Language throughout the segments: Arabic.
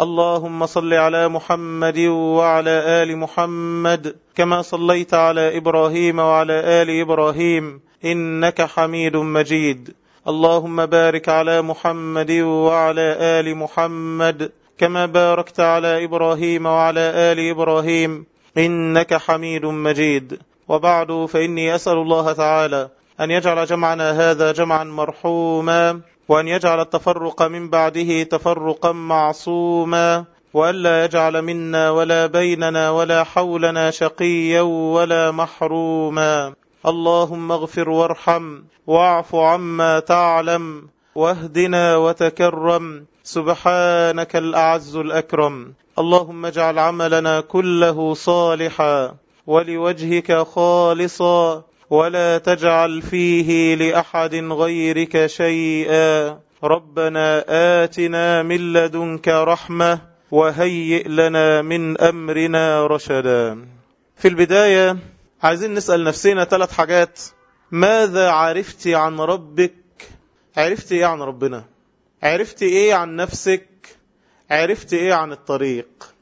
اللهم صل على محمد وعلى آل محمد كما صليت على إبراهيم وعلى آل إبراهيم إنك حميد مجيد. اللهم بارك على محمد وعلى آل محمد كما باركت على إبراهيم وعلى آل إبراهيم إنك حميد مجيد. وبعد فإني أسأل الله تعالى أن يجعل جمعنا هذا جمعا مرحوما وأن يجعل التفرق من بعده تفرقا معصوما وألا يجعل منا ولا بيننا ولا حولنا شقيا ولا محروما. اللهم اغفر وارحم واعف عما تعلم واهدنا وتكرم. سبحانك الأعز الأكرم. اللهم اجعل عملنا كله صالحا ولوجهك خالصا. ولا تجعل فيه لأحد غيرك شيئا. ربنا آتنا من لدنك رحمة وهيئ لنا من أمرنا رشدا. في البداية عايزين نسأل نفسنا ثلاث حاجات. ماذا عرفت عن ربك؟ عرفت إيه عن ربنا؟ عرفت إيه عن نفسك؟ عرفت إيه عن الطريق؟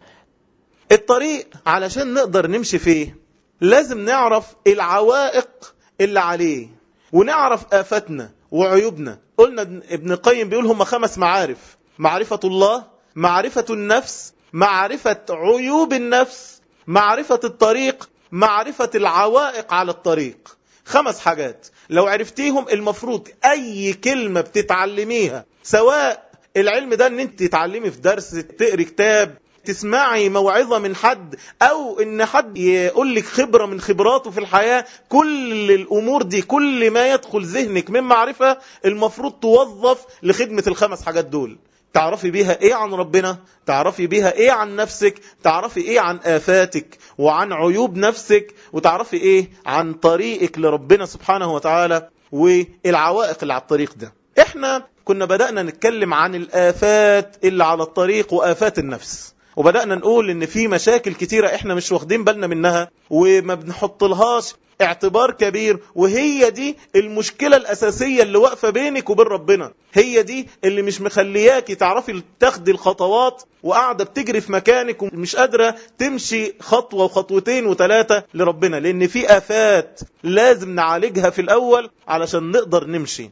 الطريق علشان نقدر نمشي فيه لازم نعرف العوائق اللي عليه ونعرف آفاتنا وعيوبنا. قلنا ابن القيم بيقول هم خمس معارف. معرفة الله معرفة النفس معرفة عيوب النفس معرفة الطريق معرفة العوائق على الطريق. خمس حاجات. لو عرفتيهم المفروض أي كلمة بتتعلميها سواء العلم ده إن أنت تتعلمي في درس تقري كتاب تسمعي موعظة من حد أو إن حد يقول لك خبرة من خبراته في الحياة كل الأمور دي كل ما يدخل ذهنك من معرفة المفروض توظف لخدمة الخمس حاجات دول. تعرفي بيها إيه عن ربنا؟ تعرفي بيها إيه عن نفسك؟ تعرفي إيه عن آفاتك؟ وعن عيوب نفسك؟ وتعرفي إيه عن طريقك لربنا سبحانه وتعالى؟ والعوائق اللي على الطريق ده. إحنا كنا بدأنا نتكلم عن الآفات اللي على الطريق وآفات النفس. وبدأنا نقول إن في مشاكل كتيرة إحنا مش واخدين بالنا منها وما بنحط لهاش اعتبار كبير وهي دي المشكلة الأساسية اللي واقفة بينك وبين ربنا. هي دي اللي مش مخلياكي تعرفي تاخدي الخطوات وقاعدة بتجري في مكانك ومش قادرة تمشي خطوة وخطوتين وثلاثة لربنا. لأن في آفات لازم نعالجها في الأول علشان نقدر نمشي.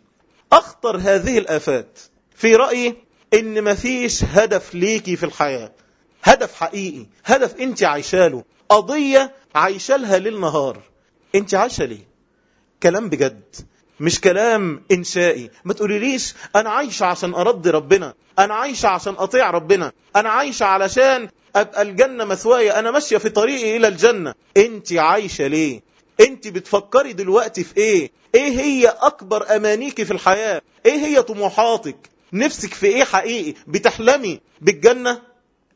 أخطر هذه الآفات في رأيي إن مفيش هدف ليكي في الحياة. هدف حقيقي هدف انت عايشاله قضية عايشالها ليل نهار. انت عايشة ليه؟ كلام بجد. مش كلام إنشائي. ما تقوليليش أنا عايشة عشان أرضي ربنا. أنا عايشة عشان أطيع ربنا. أنا عايشة علشان أبقى الجنة مثوايا. أنا ماشية في طريقي إلى الجنة. انت عايشة ليه؟ انت بتفكري دلوقتي في إيه؟ إيه هي أكبر أمانيكي في الحياة؟ إيه هي طموحاتك؟ نفسك في إيه حقيقي؟ بتحلمي بالجنة؟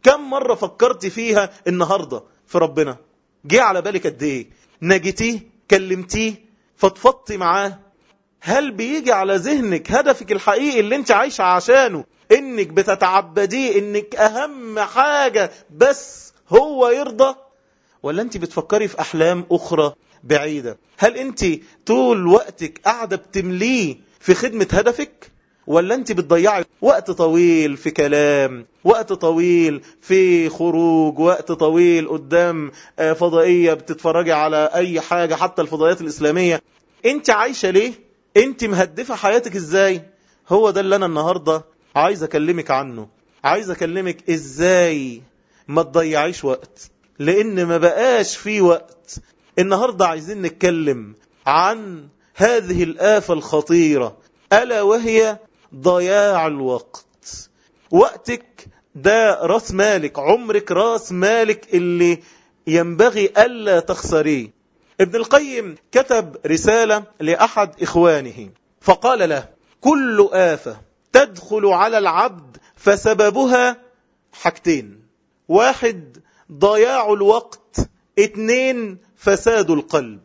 كم مرة فكرت فيها النهاردة في ربنا؟ جه على بالك قد إيه؟ نجتيه كلمتيه؟ فضفضتي معاه؟ هل بيجي على ذهنك هدفك الحقيقي اللي انت عايشة عشانه إنك بتتعبديه إنك أهم حاجة بس هو يرضى؟ ولا انت بتفكري في أحلام أخرى بعيدة؟ هل انت طول وقتك قاعدة بتمليه في خدمة هدفك؟ ولا انت بتضيعي وقت طويل في كلام وقت طويل في خروج وقت طويل قدام فضائية بتتفرجي على أي حاجة حتى الفضائيات الإسلامية. انت عايشة ليه؟ انت مهدفة حياتك إزاي؟ هو ده اللي أنا النهاردة عايز أكلمك عنه. عايز أكلمك إزاي ما تضيعيش وقت. لأن ما بقاش في وقت. النهاردة عايزين نتكلم عن هذه الآفة الخطيرة. ألا وهي ضياع الوقت. وقتك ده راس مالك عمرك راس مالك اللي ينبغي ألا تخسريه. ابن القيم كتب رسالة لأحد إخوانه فقال له كل آفة تدخل على العبد فسببها حاجتين. واحد ضياع الوقت. اتنين فساد القلب.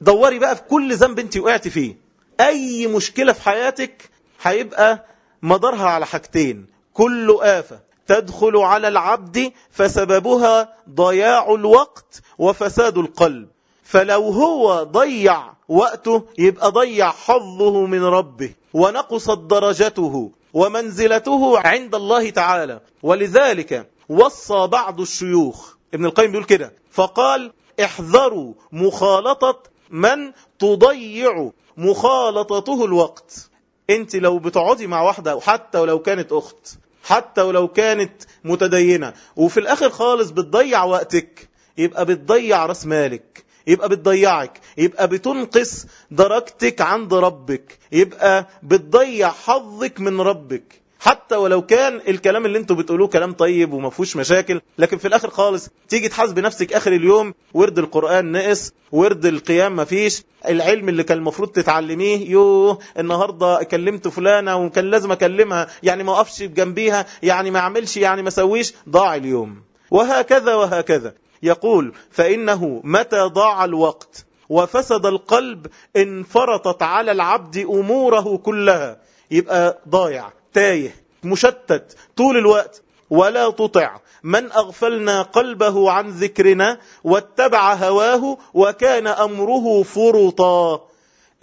دوري بقى في كل ذنب انت وقعت فيه. أي مشكلة في حياتك هيبقى مدارها على حاجتين. كل آفة تدخل على العبد فسببها ضياع الوقت وفساد القلب. فلو هو ضيع وقته يبقى ضيع حظه من ربه ونقصت درجته ومنزلته عند الله تعالى. ولذلك وصى بعض الشيوخ ابن القيم بيقول كده فقال احذروا مخالطة من تضيع مخالطته الوقت. انت لو بتقعدي مع واحدة حتى ولو كانت أخت حتى ولو كانت متدينة وفي الآخر خالص بتضيع وقتك يبقى بتضيع رأس مالك يبقى بتضيعك يبقى بتنقص درجتك عند ربك يبقى بتضيع حظك من ربك. حتى ولو كان الكلام اللي أنتوا بتقولوه كلام طيب وما فيهوش مشاكل لكن في الآخر خالص تيجي تحاسب نفسك آخر اليوم ورد القرآن نقص ورد القيام ما فيش العلم اللي كان المفروض تتعلميه يوه النهاردة كلمت فلانة وكان لازم أكلمها يعني ما اقفش جنبيها يعني ما اعملش يعني ما سويش ضاع اليوم. وهكذا وهكذا. يقول فإنه متى ضاع الوقت وفسد القلب انفرطت على العبد أموره كلها. يبقى ضايع. تايه مشتت طول الوقت. ولا تطع من أغفلنا قلبه عن ذكرنا واتبع هواه وكان أمره فرطا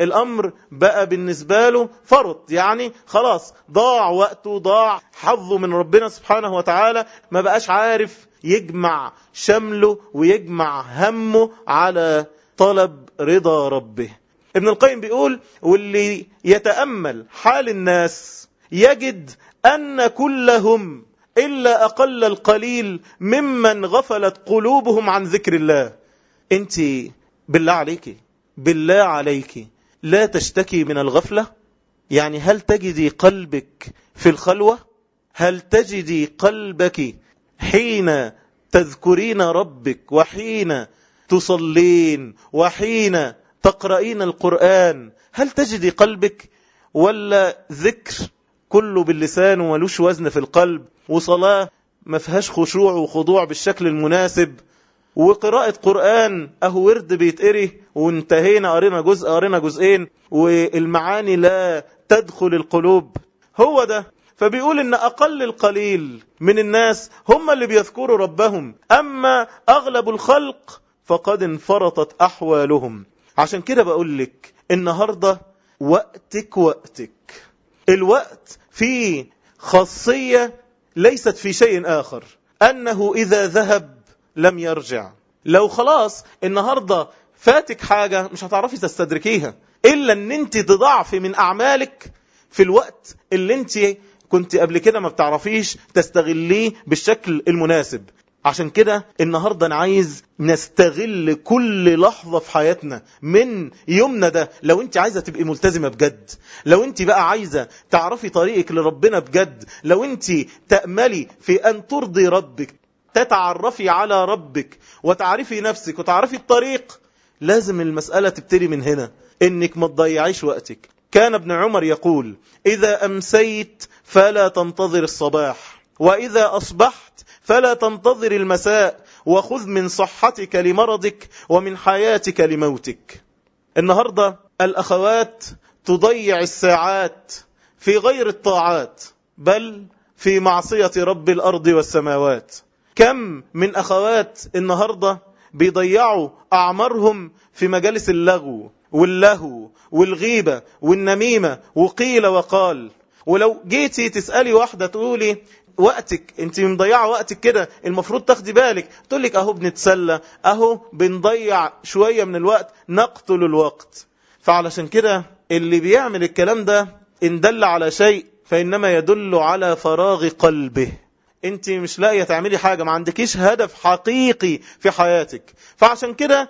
الأمر بقى بالنسبة له فرط يعني خلاص ضاع وقته ضاع حظه من ربنا سبحانه وتعالى ما بقاش عارف يجمع شمله ويجمع همه على طلب رضا ربه. ابن القيم بيقول واللي يتأمل حال الناس يجد أن كلهم إلا أقل القليل ممن غفلت قلوبهم عن ذكر الله. أنت بالله عليك بالله عليك لا تشتكي من الغفلة؟ يعني هل تجدي قلبك في الخلوة؟ هل تجدي قلبك حين تذكرين ربك وحين تصلين وحين تقرأين القرآن؟ هل تجدي قلبك ولا ذكر؟ كله باللسان وملوش وزن في القلب وصلاة ما فيهاش خشوع وخضوع بالشكل المناسب. وقراءة قرآن أهو ورد بيتقري وانتهينا قرينا جزء قرينا جزئين والمعاني لا تدخل القلوب. هو ده. فبيقول إن أقل القليل من الناس هم اللي بيذكروا ربهم. أما أغلب الخلق فقد انفرطت أحوالهم. عشان كده بقول لك النهاردة وقتك وقتك. الوقت فيه خاصية ليست في شيء آخر. أنه إذا ذهب لم يرجع. لو خلاص النهاردة فاتك حاجة مش هتعرفي تستدركيها. إلا أن أنت تضعفي من أعمالك في الوقت اللي أنت كنت قبل كده ما بتعرفيش تستغليه بالشكل المناسب. عشان كده النهاردة أنا عايز نستغل كل لحظة في حياتنا من يومنا ده. لو أنت عايزة تبقي ملتزمة بجد لو أنت بقى عايزة تعرفي طريقك لربنا بجد لو أنت تأملي في أن ترضي ربك تتعرفي على ربك وتعرفي نفسك وتعرفي الطريق لازم المسألة تبتدي من هنا إنك ما تضيعيش وقتك. كان ابن عمر يقول إذا أمسيت فلا تنتظر الصباح وإذا أصبحت فلا تنتظر المساء وخذ من صحتك لمرضك ومن حياتك لموتك. النهاردة الأخوات تضيع الساعات في غير الطاعات بل في معصية رب الأرض والسماوات. كم من أخوات النهاردة بيضيعوا أعمارهم في مجالس اللغو واللهو والغيبة والنميمة وقيل وقال. ولو جيتي تسألي واحدة تقولي وقتك انت مضيعه وقتك كده المفروض تاخدي بالك. تقول لك أهو بنتسلى أهو بنضيع شوية من الوقت نقتل الوقت. فعلشان كده اللي بيعمل الكلام ده إن دل على شيء فإنما يدل على فراغ قلبه. انت مش لاقية تعملي حاجة ما عندكيش هدف حقيقي في حياتك. فعشان كده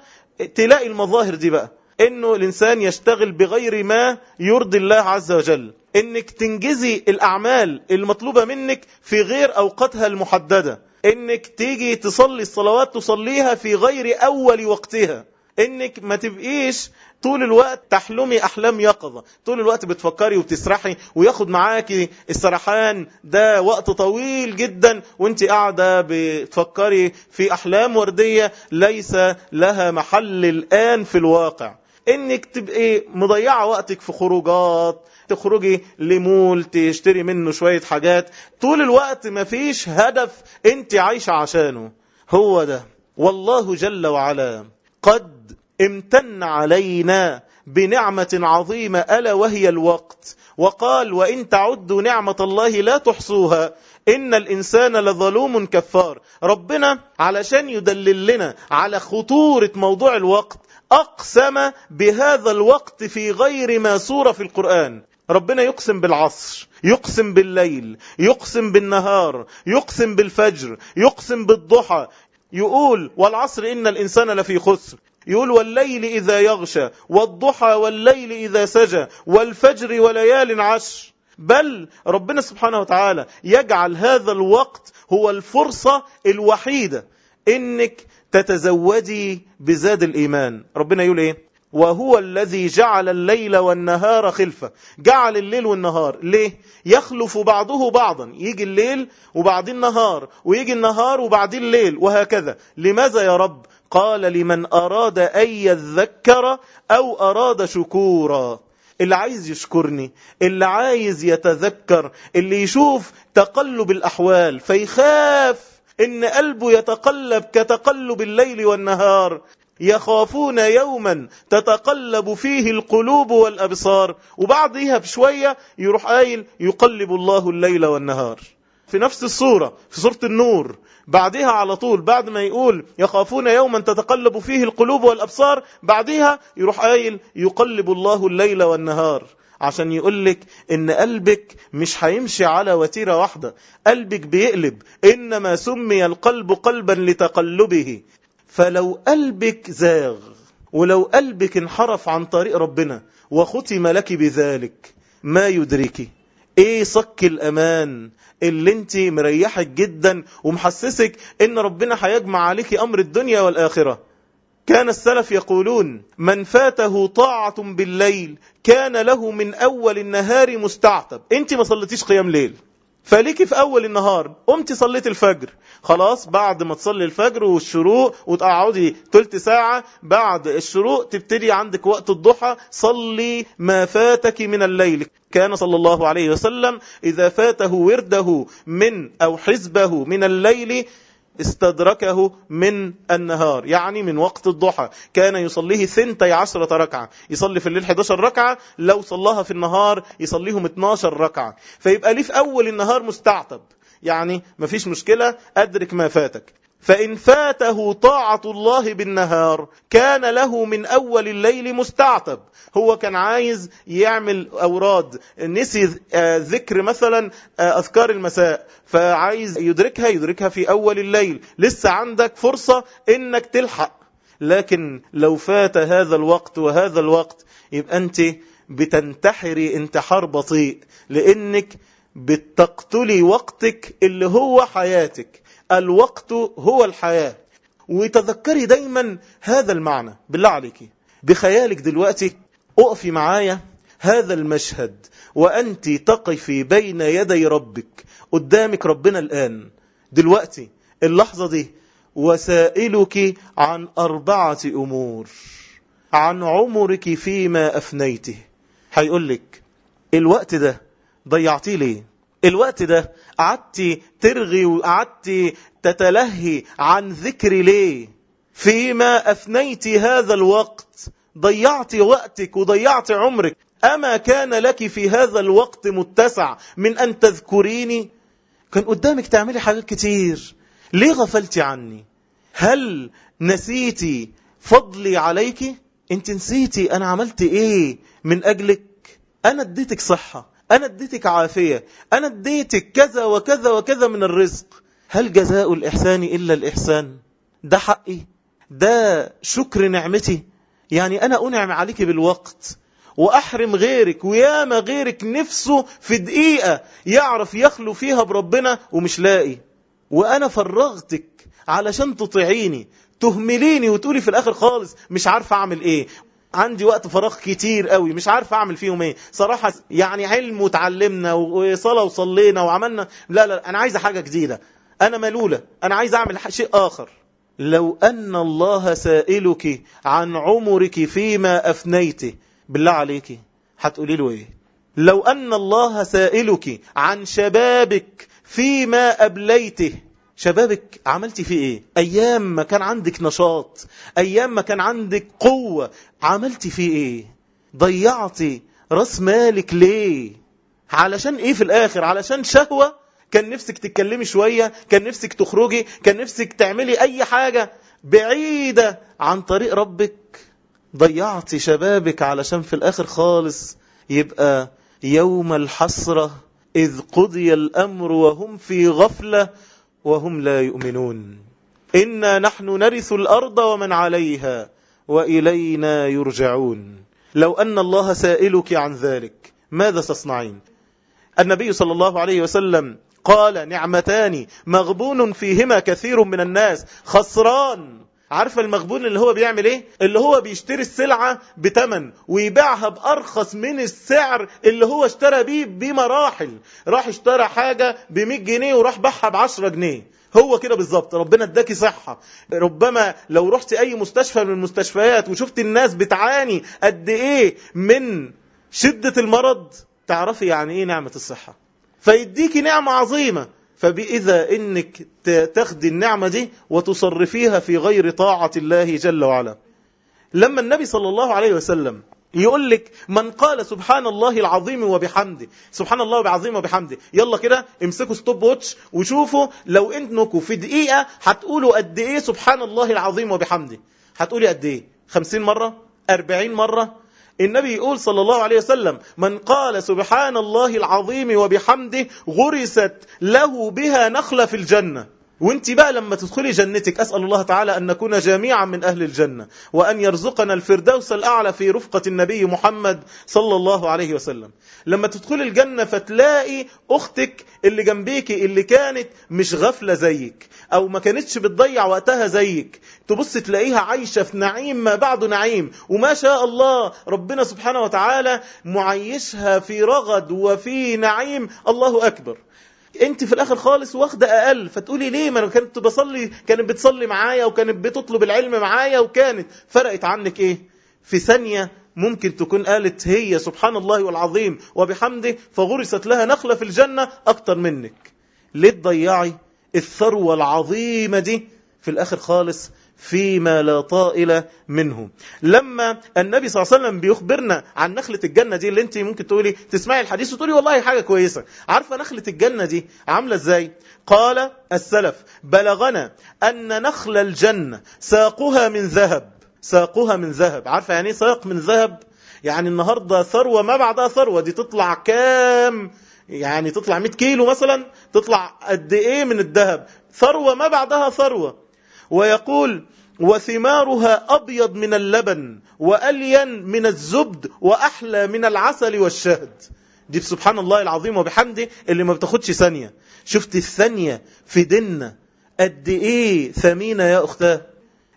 تلاقي المظاهر دي بقى. إنه الإنسان يشتغل بغير ما يرضي الله عز وجل. إنك تنجزي الأعمال المطلوبة منك في غير أوقاتها المحددة. إنك تيجي تصلي الصلوات تصليها في غير أول وقتها. إنك ما تبقيش طول الوقت تحلمي أحلام يقظة. طول الوقت بتفكري وبتسرحي وياخد معاكي السرحان. ده وقت طويل جدا وانت قاعدة بتفكري في أحلام وردية ليس لها محل الآن في الواقع. إنك تبقي مضيعة وقتك في خروجات تخرجي لمول تشتري منه شوية حاجات. طول الوقت مفيش هدف انت عايشة عشانه. هو ده. والله جل وعلا. قد امتن علينا بنعمة عظيمة ألا وهي الوقت. وقال وإن تعدوا نعمة الله لا تحصوها. إن الإنسان لظلوم كفار. ربنا علشان يدلل لنا على خطورة موضوع الوقت أقسم بهذا الوقت في غير ما سورة في القرآن. ربنا يقسم بالعصر يقسم بالليل يقسم بالنهار يقسم بالفجر يقسم بالضحى. يقول والعصر إن الإنسان لفي خسر. يقول والليل إذا يغشى والضحى والليل إذا سجى والفجر وليال عشر. بل ربنا سبحانه وتعالى يجعل هذا الوقت هو الفرصة الوحيدة إنك تتزودي بزاد الإيمان. ربنا يقول إيه؟ وهو الذي جعل الليل والنهار خلفة. جعل الليل والنهار. ليه؟ يخلف بعضه بعضا. يجي الليل وبعدين النهار ويجي النهار وبعدين الليل وهكذا. لماذا يا رب؟ قال لمن أراد أن يذكر أو أراد شكورا. اللي عايز يشكرني اللي عايز يتذكر اللي يشوف تقلب الأحوال فيخاف إن قلبه يتقلب كتقلب الليل والنهار. يخافون يوما تتقلب فيه القلوب والأبصار. وبعدها بشوية يروح قايل يقلب الله الليل والنهار. في نفس الصورة في صورة النور. بعدها على طول بعد ما يقول يخافون يوما تتقلب فيه القلوب والأبصار بعدها يروح قايل يقلب الله الليل والنهار. عشان يقولك إن قلبك مش هيمشي على وتيرة واحدة. قلبك بيقلب. إنما سمي القلب قلبا لتقلبه. فلو قلبك زاغ ولو قلبك انحرف عن طريق ربنا وختم لك بذلك ما يدركي إيه صك الأمان اللي أنت مريحك جدا ومحسسك إن ربنا هيجمع عليك أمر الدنيا والآخرة؟ كان السلف يقولون من فاته طاعة بالليل كان له من أول النهار مستعتب. أنت ما صليتيش قيام ليل. فليكي في أول النهار. قمت صليت الفجر. خلاص بعد ما تصلي الفجر والشروق وتقعدي تلت ساعة بعد الشروق تبتدي عندك وقت الضحى. صلي ما فاتك من الليل. كان صلى الله عليه وسلم إذا فاته ورده من أو حزبه من الليل استدركه من النهار يعني من وقت الضحى. كان يصليه ثنتي عشرة ركعة. يصلي في الليل 11 ركعة لو صلاها في النهار يصليهم 12 ركعة. فيبقى ليه في أول النهار مستعتب. يعني مفيش مشكلة أدرك ما فاتك. فإن فاته طاعة الله بالنهار كان له من أول الليل مستعتب هو كان عايز يعمل أوراد. نسي ذكر مثلا أذكار المساء. فعايز يدركها يدركها في أول الليل. لسه عندك فرصة إنك تلحق. لكن لو فات هذا الوقت وهذا الوقت يبقى أنت بتنتحري انتحار بطيء. لأنك بتقتلي وقتك اللي هو حياتك. الوقت هو الحياة. وتذكري دايما هذا المعنى. بالله عليك. بخيالك دلوقتي اقفي معايا هذا المشهد وأنت تقفي بين يدي ربك قدامك ربنا الآن. دلوقتي اللحظة دي وسائلك عن أربعة أمور. عن عمرك فيما أفنيته. هيقول لك الوقت ده ضيعتيه ليه؟ الوقت ده قعدت ترغي وقعدت تتلهي عن ذكري ليه؟ فيما أفنيت هذا الوقت ضيعت وقتك وضيعت عمرك. أما كان لك في هذا الوقت متسع من أن تذكريني؟ كان قدامك تعملي حاجات كتير. ليه غفلت عني؟ هل نسيتي فضلي عليك؟ انت نسيتي أنا عملت إيه من أجلك؟ أنا اديتك صحة. أنا اديتك عافية أنا اديتك كذا وكذا وكذا من الرزق. هل جزاء الإحسان إلا الإحسان؟ ده حقي ده شكر نعمتي. يعني أنا أنعم عليك بالوقت وأحرم غيرك وياما غيرك نفسه في دقيقة يعرف يخلو فيها بربنا ومش لاقي. وأنا فرغتك علشان تطيعيني تهمليني وتقولي في الآخر خالص مش عارفة أعمل إيه. عندي وقت فراغ كتير قوي مش عارف أعمل فيهم إيه. صراحة يعني علم وتعلمنا وصلاة وصلينا وعملنا. لا لا أنا عايز حاجة جديدة. أنا ملولة. أنا عايز أعمل شيء آخر. لو أن الله سائلك عن عمرك فيما افنيته بالله عليك هتقولي له إيه؟ لو أن الله سائلك عن شبابك فيما ابليته شبابك عملتي فيه إيه؟ أيام ما كان عندك نشاط أيام ما كان عندك قوة عملتي فيه إيه؟ ضيعتي رأس مالك ليه؟ علشان إيه في الآخر؟ علشان شهوة؟ كان نفسك تتكلمي شوية؟ كان نفسك تخرجي؟ كان نفسك تعملي أي حاجة؟ بعيدة عن طريق ربك. ضيعتي شبابك علشان في الآخر خالص يبقى يوم الحسرة إذ قضي الأمر وهم في غفلة وهم لا يؤمنون. إنا نحن نرث الأرض ومن عليها وإلينا يرجعون. لو أن الله سائلك عن ذلك ماذا تصنعين؟ النبي صلى الله عليه وسلم قال نعمتان مغبون فيهما كثير من الناس خسران. عارفة المغبون اللي هو بيعمل إيه؟ اللي هو بيشتري السلعة بتمن ويبيعها بأرخص من السعر اللي هو اشترى بيه بمراحل. راح اشترى حاجة ب جنيه وراح باعها ب 10 جنيه. هو كده بالظبط. ربنا اداكي صحة. ربما لو رحت أي مستشفى من المستشفيات وشفت الناس بتعاني قد إيه من شدة المرض تعرفي يعني إيه نعمة الصحة. فيديكي نعمة عظيمة. فبإذا إنك تاخدي النعمة دي وتصرفيها في غير طاعة الله جل وعلا. لما النبي صلى الله عليه وسلم يقول لك من قال سبحان الله العظيم وبحمده سبحان الله العظيم وبحمده يلا كده امسكوا stop watch وشوفوا لو انكم في دقيقة هتقولوا قد إيه سبحان الله العظيم وبحمده. هتقولي قد إيه؟ خمسين مرة؟ أربعين مرة؟ النبي يقول صلى الله عليه وسلم من قال سبحان الله العظيم وبحمده غرست له بها نخلة في الجنة. وانت بقى لما تدخلي جنتك أسأل الله تعالى أن نكون جميعا من أهل الجنة وأن يرزقنا الفردوس الأعلى في رفقة النبي محمد صلى الله عليه وسلم. لما تدخلي الجنة فتلاقي أختك اللي جنبيكي اللي كانت مش غفلة زيك أو ما كانتش بتضيع وقتها زيك. تبص تلاقيها عايشة في نعيم ما بعد نعيم. وما شاء الله ربنا سبحانه وتعالى معيشها في رغد وفي نعيم. الله أكبر. انت في الآخر خالص واخده أقل. فتقولي ليه؟ ما أنا كنت بصلي كانت بتصلي معايا وكانت بتطلب العلم معايا وكانت. فرقت عنك إيه؟ في ثانية ممكن تكون قالت هي سبحان الله والعظيم وبحمده فغرست لها نخلة في الجنة أكتر منك. ليه تضيعي الثروة العظيمة دي في الآخر خالص؟ فيما لا طائل منه. لما النبي صلى الله عليه وسلم بيخبرنا عن نخلة الجنة دي اللي انت ممكن تقولي تسمعي الحديث وتقولي والله حاجة كويسة. عارفة نخلة الجنة دي عاملة إزاي؟ قال السلف بلغنا أن نخل الجنة ساقها من ذهب. ساقها من ذهب. عارفة يعني ساق من ذهب؟ يعني النهاردة ثروة ما بعدها ثروة. دي تطلع كام؟ يعني تطلع 100 كيلو مثلا؟ تطلع قد إيه من الذهب؟ ثروة ما بعدها ثروة. ويقول وثمارها أبيض من اللبن وألين من الزبد وأحلى من العسل والشهد. دي سبحان الله العظيم وبحمده اللي ما بتاخدش ثانية. شفت الثانية في ديننا؟ قد إيه ثمينة يا أختاه؟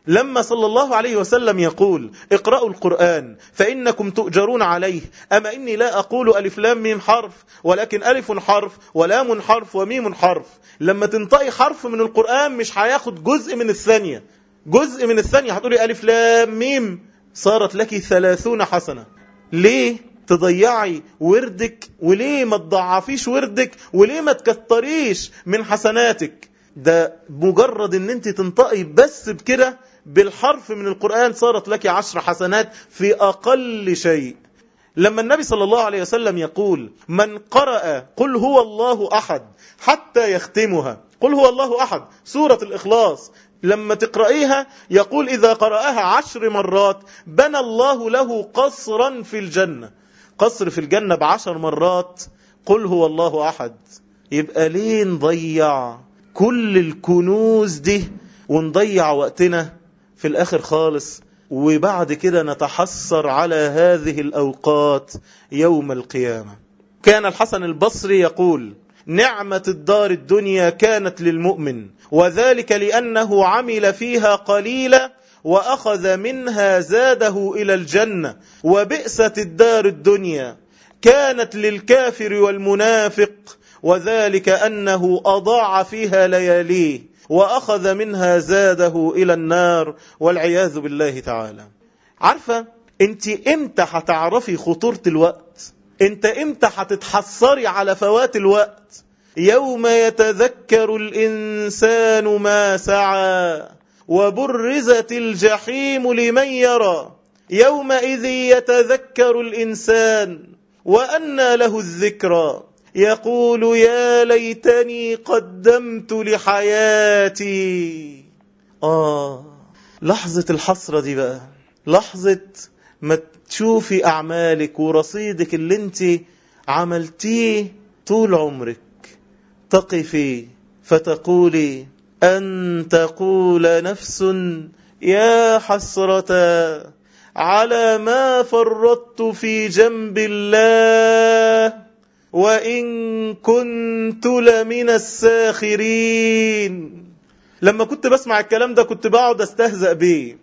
لما صلى الله عليه وسلم يقول اقرأوا القرآن فإنكم تؤجرون عليه. أما إني لا أقول ألف لام ميم حرف ولكن ألف حرف ولام حرف وميم حرف. لما تنطقي حرف من القرآن مش هياخد جزء من الثانية. جزء من الثانية. هتقولي ألف لام ميم صارت لك ثلاثون حسنة. ليه تضيعي وردك؟ وليه ما تضعفيش وردك؟ وليه ما تكتريش من حسناتك؟ ده مجرد إن أنت تنطقي بس بكده بالحرف من القرآن صارت لك عشر حسنات في أقل شيء. لما النبي صلى الله عليه وسلم يقول من قرأ قل هو الله أحد حتى يختمها. قل هو الله أحد. سورة الإخلاص. لما تقرأيها يقول إذا قرأها عشر مرات بنى الله له قصرا في الجنة. قصر في الجنة بعشر مرات. قل هو الله أحد. يبقى ليه نضيع كل الكنوز دي ونضيع وقتنا؟ في الآخر خالص وبعد كده نتحسر على هذه الأوقات يوم القيامة. كان الحسن البصري يقول نعمة الدار الدنيا كانت للمؤمن وذلك لأنه عمل فيها قليلا وأخذ منها زاده إلى الجنة. وبئست الدار الدنيا كانت للكافر والمنافق وذلك أنه أضاع فيها لياليه. وأخذ منها زاده إلى النار والعياذ بالله تعالى. عارفة؟ أنت إمتى هتعرفي خطورة الوقت؟ أنت إمتى هتتحصري على فوات الوقت؟ يوم يتذكر الإنسان ما سعى وبرزت الجحيم لمن يرى. يومئذ يتذكر الإنسان وأنى له الذكرى. يقول يا ليتني قدمت لحياتي. آه لحظة الحسرة دي بقى. لحظة ما تشوفي أعمالك ورصيدك اللي انت عملتيه طول عمرك. تقفي فتقولي أن تقول نفس يا حسرة على ما فرطت في جنب الله. وإن كنت لمن الساخرين. لما كنت بسمع الكلام ده كنت بقعد أستهزأ بيه.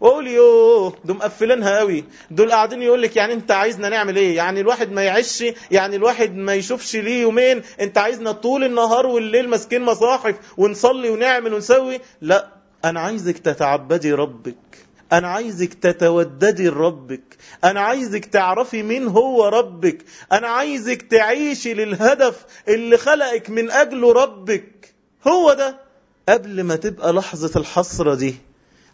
وأقول يوه دول مقفلينها قوي دول قاعدين يقول لك يعني أنت عايزنا نعمل إيه؟ يعني الواحد ما يعيش يعني الواحد ما يشوفش ليه يومين. أنت عايزنا طول النهار والليل ماسكين مصاحف ونصلي ونعمل ونسوي؟ لا أنا عايزك تتعبدي ربك. أنا عايزك تتوددي لربك. أنا عايزك تعرفي مين هو ربك. أنا عايزك تعيشي للهدف اللي خلقك من أجله ربك. هو ده. قبل ما تبقى لحظة الحسرة دي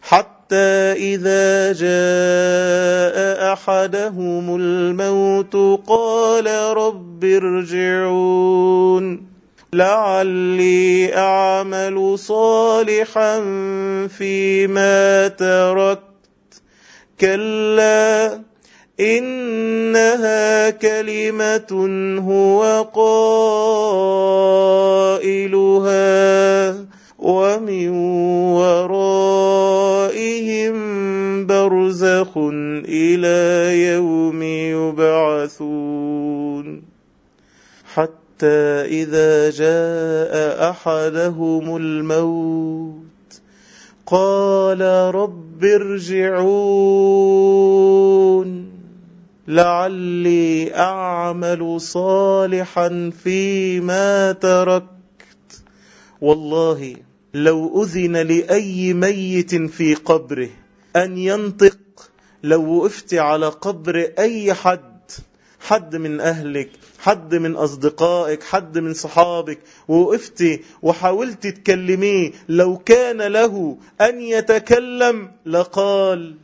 حتى إذا جاء أحدهم الموت قال رب ارجعون. لعلي أعمل صالحا فيما تركت. كلا إنها كلمة هو قائلها ومن ورائهم برزخ إلى يوم يبعثون. حتى إذا جاء أحدهم الموت قال رب ارجعون لعلي أعمل صالحا فيما تركت. والله لو أذن لأي ميت في قبره أن ينطق لو وقفت على قبر أي حد حد من أهلك حد من أصدقائك حد من صحابك. ووقفتي وحاولت تكلميه لو كان له أن يتكلم لقال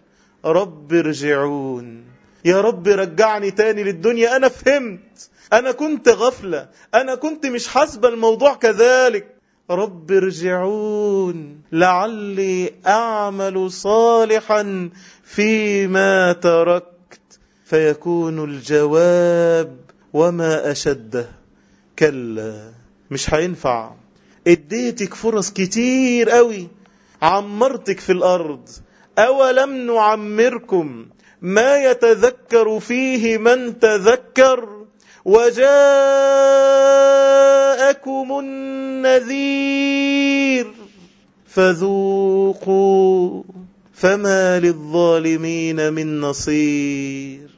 رب ارجعون. يا رب رجعني تاني للدنيا. أنا فهمت أنا كنت غفلة أنا كنت مش حاسبة الموضوع كذلك. رب ارجعون لعلي أعمل صالحا فيما تركت. فيكون الجواب وما أشده. كلا مش هينفع. اديتك فرص كتير قوي عمرتك في الأرض. أولم نعمركم ما يتذكر فيه من تذكر؟ وجاءكم النذير. فذوقوا فما للظالمين من نصير.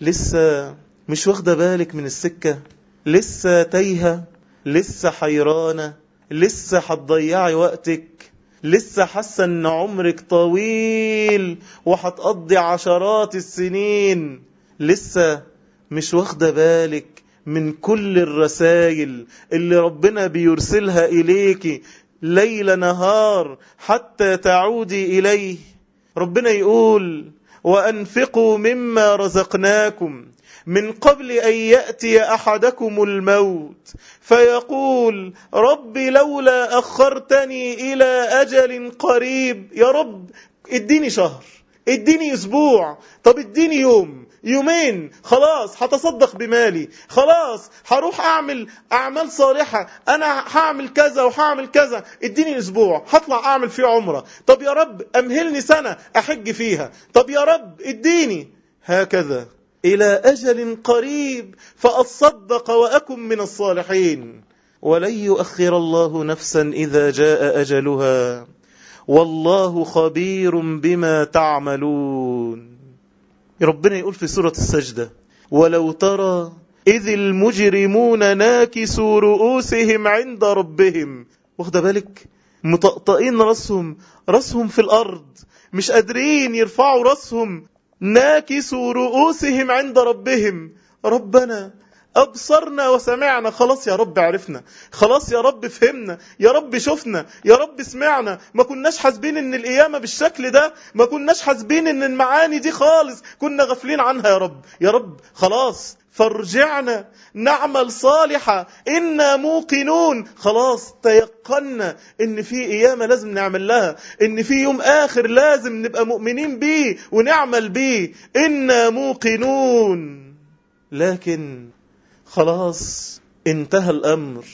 لسه مش واخدة بالك من السكة؟ لسه تايهة؟ لسه حيرانة؟ لسه هتضيعي وقتك؟ لسه حاسة إن عمرك طويل وهتقضي عشرات السنين؟ لسه مش واخدة بالك من كل الرسائل اللي ربنا بيرسلها إليك ليل نهار حتى تعودي إليه؟ ربنا يقول وأنفقوا مما رزقناكم من قبل أن يأتي أحدكم الموت. فيقول رب لولا أخرتني إلى أجل قريب. يا رب اديني شهر اديني أسبوع. طب اديني يوم. يومين خلاص هتصدق بمالي خلاص هروح أعمل أعمال صالحة أنا هعمل كذا وهعمل كذا إديني أسبوع هطلع أعمل فيه عمرة. طب يا رب أمهلني سنة أحج فيها. طب يا رب إديني. هكذا. إلى أجل قريب فأصدق وأكن من الصالحين. ولن يؤخر الله نفسا إذا جاء أجلها. والله خبير بما تعملون. ربنا يقول في سورة السجدة ولو ترى إذ المجرمون ناكسوا رؤوسهم عند ربهم. واخد بالك؟ مطقطقين رأسهم رأسهم في الأرض مش قادرين يرفعوا رأسهم. ناكسوا رؤوسهم عند ربهم. ربنا أبصرنا وسمعنا. خلاص يا رب عرفنا. خلاص يا رب فهمنا. يا رب شفنا. يا رب سمعنا. ما كناش حاسبين إن القيامة بالشكل ده. ما كناش حاسبين إن المعاني دي خالص. كنا غافلين عنها يا رب. يا رب خلاص. فارجعنا نعمل صالحة. إنا موقنون. خلاص تيقنا إن في قيامة لازم نعمل لها. إن في يوم آخر لازم نبقى مؤمنين بيه ونعمل بيه. إنا موقنون. لكن خلاص انتهى الأمر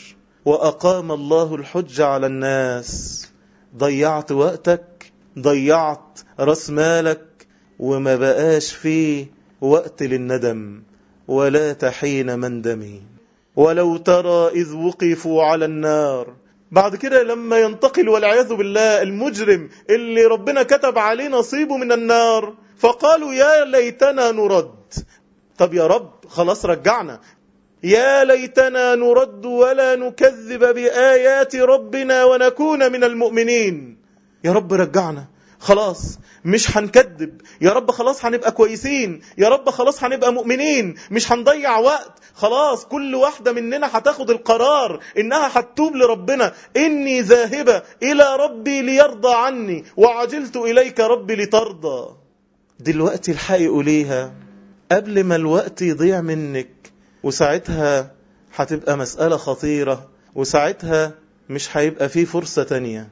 وأقام الله الحج على الناس. ضيعت وقتك ضيعت رأس مالك وما بقاش فيه وقت للندم ولا تحين مندمي ولو ترى إذ وقفوا على النار. بعد كده لما ينتقل والعياذ بالله المجرم اللي ربنا كتب عليه نصيبه من النار فقالوا يا ليتنا نرد. طب يا رب خلاص رجعنا. يا ليتنا نرد ولا نكذب بآيات ربنا ونكون من المؤمنين. يا رب رجعنا. خلاص مش هنكذب. يا رب خلاص هنبقى كويسين. يا رب خلاص هنبقى مؤمنين. مش هنضيع وقت. خلاص كل واحدة مننا هتاخد القرار إنها هتتوب لربنا. إني ذاهبة إلى ربي ليرضى عني وعجلت إليك ربي لترضى. دلوقتي الحقيقة ليها قبل ما الوقت يضيع منك وساعتها هتبقى مسألة خطيرة وساعتها مش هيبقى فيه فرصة تانية.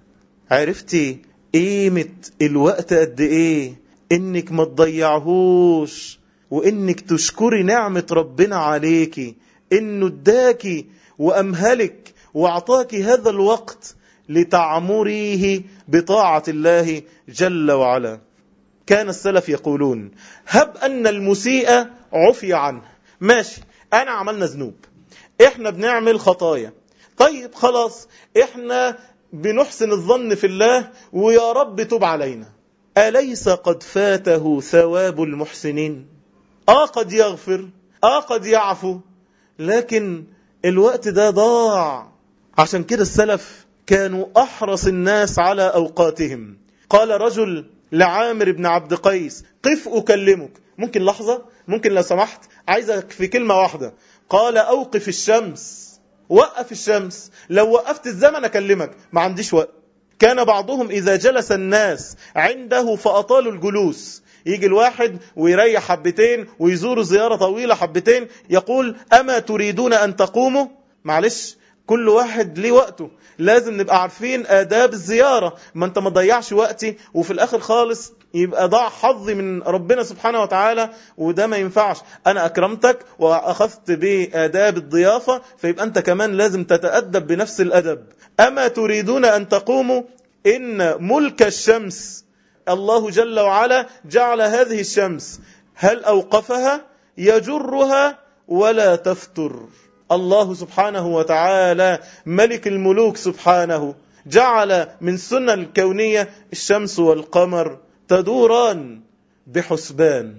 عرفتي قيمة الوقت قد إيه؟ إنك ما تضيعهوش وإنك تشكري نعمة ربنا عليكي إنه اداكي وأمهلك واعطاكي هذا الوقت لتعمريه بطاعة الله جل وعلا. كان السلف يقولون هب أن المسيء عفي عنه. ماشي. أنا عملنا ذنوب. إحنا بنعمل خطايا. طيب خلاص إحنا بنحسن الظن في الله ويا رب تب علينا. أليس قد فاته ثواب المحسنين؟ آه قد يغفر آه قد يعفو. لكن الوقت ده ضاع. عشان كده السلف كانوا أحرص الناس على أوقاتهم. قال رجل لعامر بن عبد قيس قف أكلمك. ممكن لحظة؟ ممكن لو سمحت عايزك في كلمة واحدة. قال أوقف الشمس. وقف الشمس. لو وقفت الزمن أكلمك. ما عنديش وقت. كان بعضهم إذا جلس الناس عنده فأطالوا الجلوس. يجي الواحد ويريح حبتين ويزور زيارة طويلة حبتين. يقول أما تريدون أن تقوموا؟ معلش كل واحد ليه وقته. لازم نبقى عارفين آداب الزيارة. ما أنت ما تضيعش وقتي. وفي الآخر خالص يبقى ضاع حظي من ربنا سبحانه وتعالى وده ما ينفعش. أنا أكرمتك وأخذت بآداب الضيافة فيبقى أنت كمان لازم تتأدب بنفس الأدب. أما تريدون أن تقوموا؟ إن ملك الشمس الله جل وعلا جعل هذه الشمس. هل أوقفها؟ يجرها ولا تفتر. الله سبحانه وتعالى ملك الملوك سبحانه جعل من سنة الكونية الشمس والقمر. تدوران بحسبان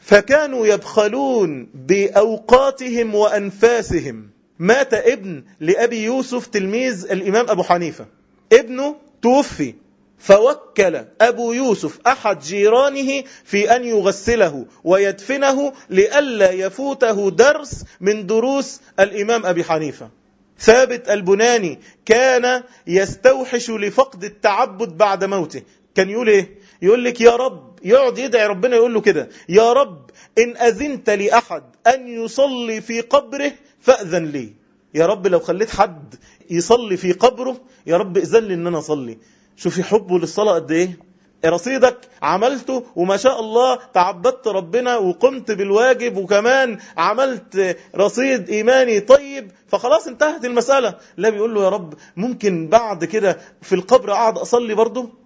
فكانوا يبخلون بأوقاتهم وأنفاسهم. مات ابن لأبي يوسف تلميذ الإمام أبو حنيفة. ابنه توفي فوكل أبو يوسف أحد جيرانه في أن يغسله ويدفنه لئلا يفوته درس من دروس الإمام أبي حنيفة. ثابت البناني كان يستوحش لفقد التعبد بعد موته. كان يقول إيه يقول لك يا رب يقعد يدعي ربنا يقول له كده يا رب إن أذنت لأحد أن يصلي في قبره فأذن لي. يا رب لو خليت حد يصلي في قبره يا رب إذن لي أن أنا أصلي. شوفي حبه للصلاة قد إيه؟ رصيدك عملته وما شاء الله تعبدت ربنا وقمت بالواجب وكمان عملت رصيد إيماني طيب فخلاص انتهت المسألة. لا بيقول له يا رب ممكن بعد كده في القبر أقعد أصلي برضه؟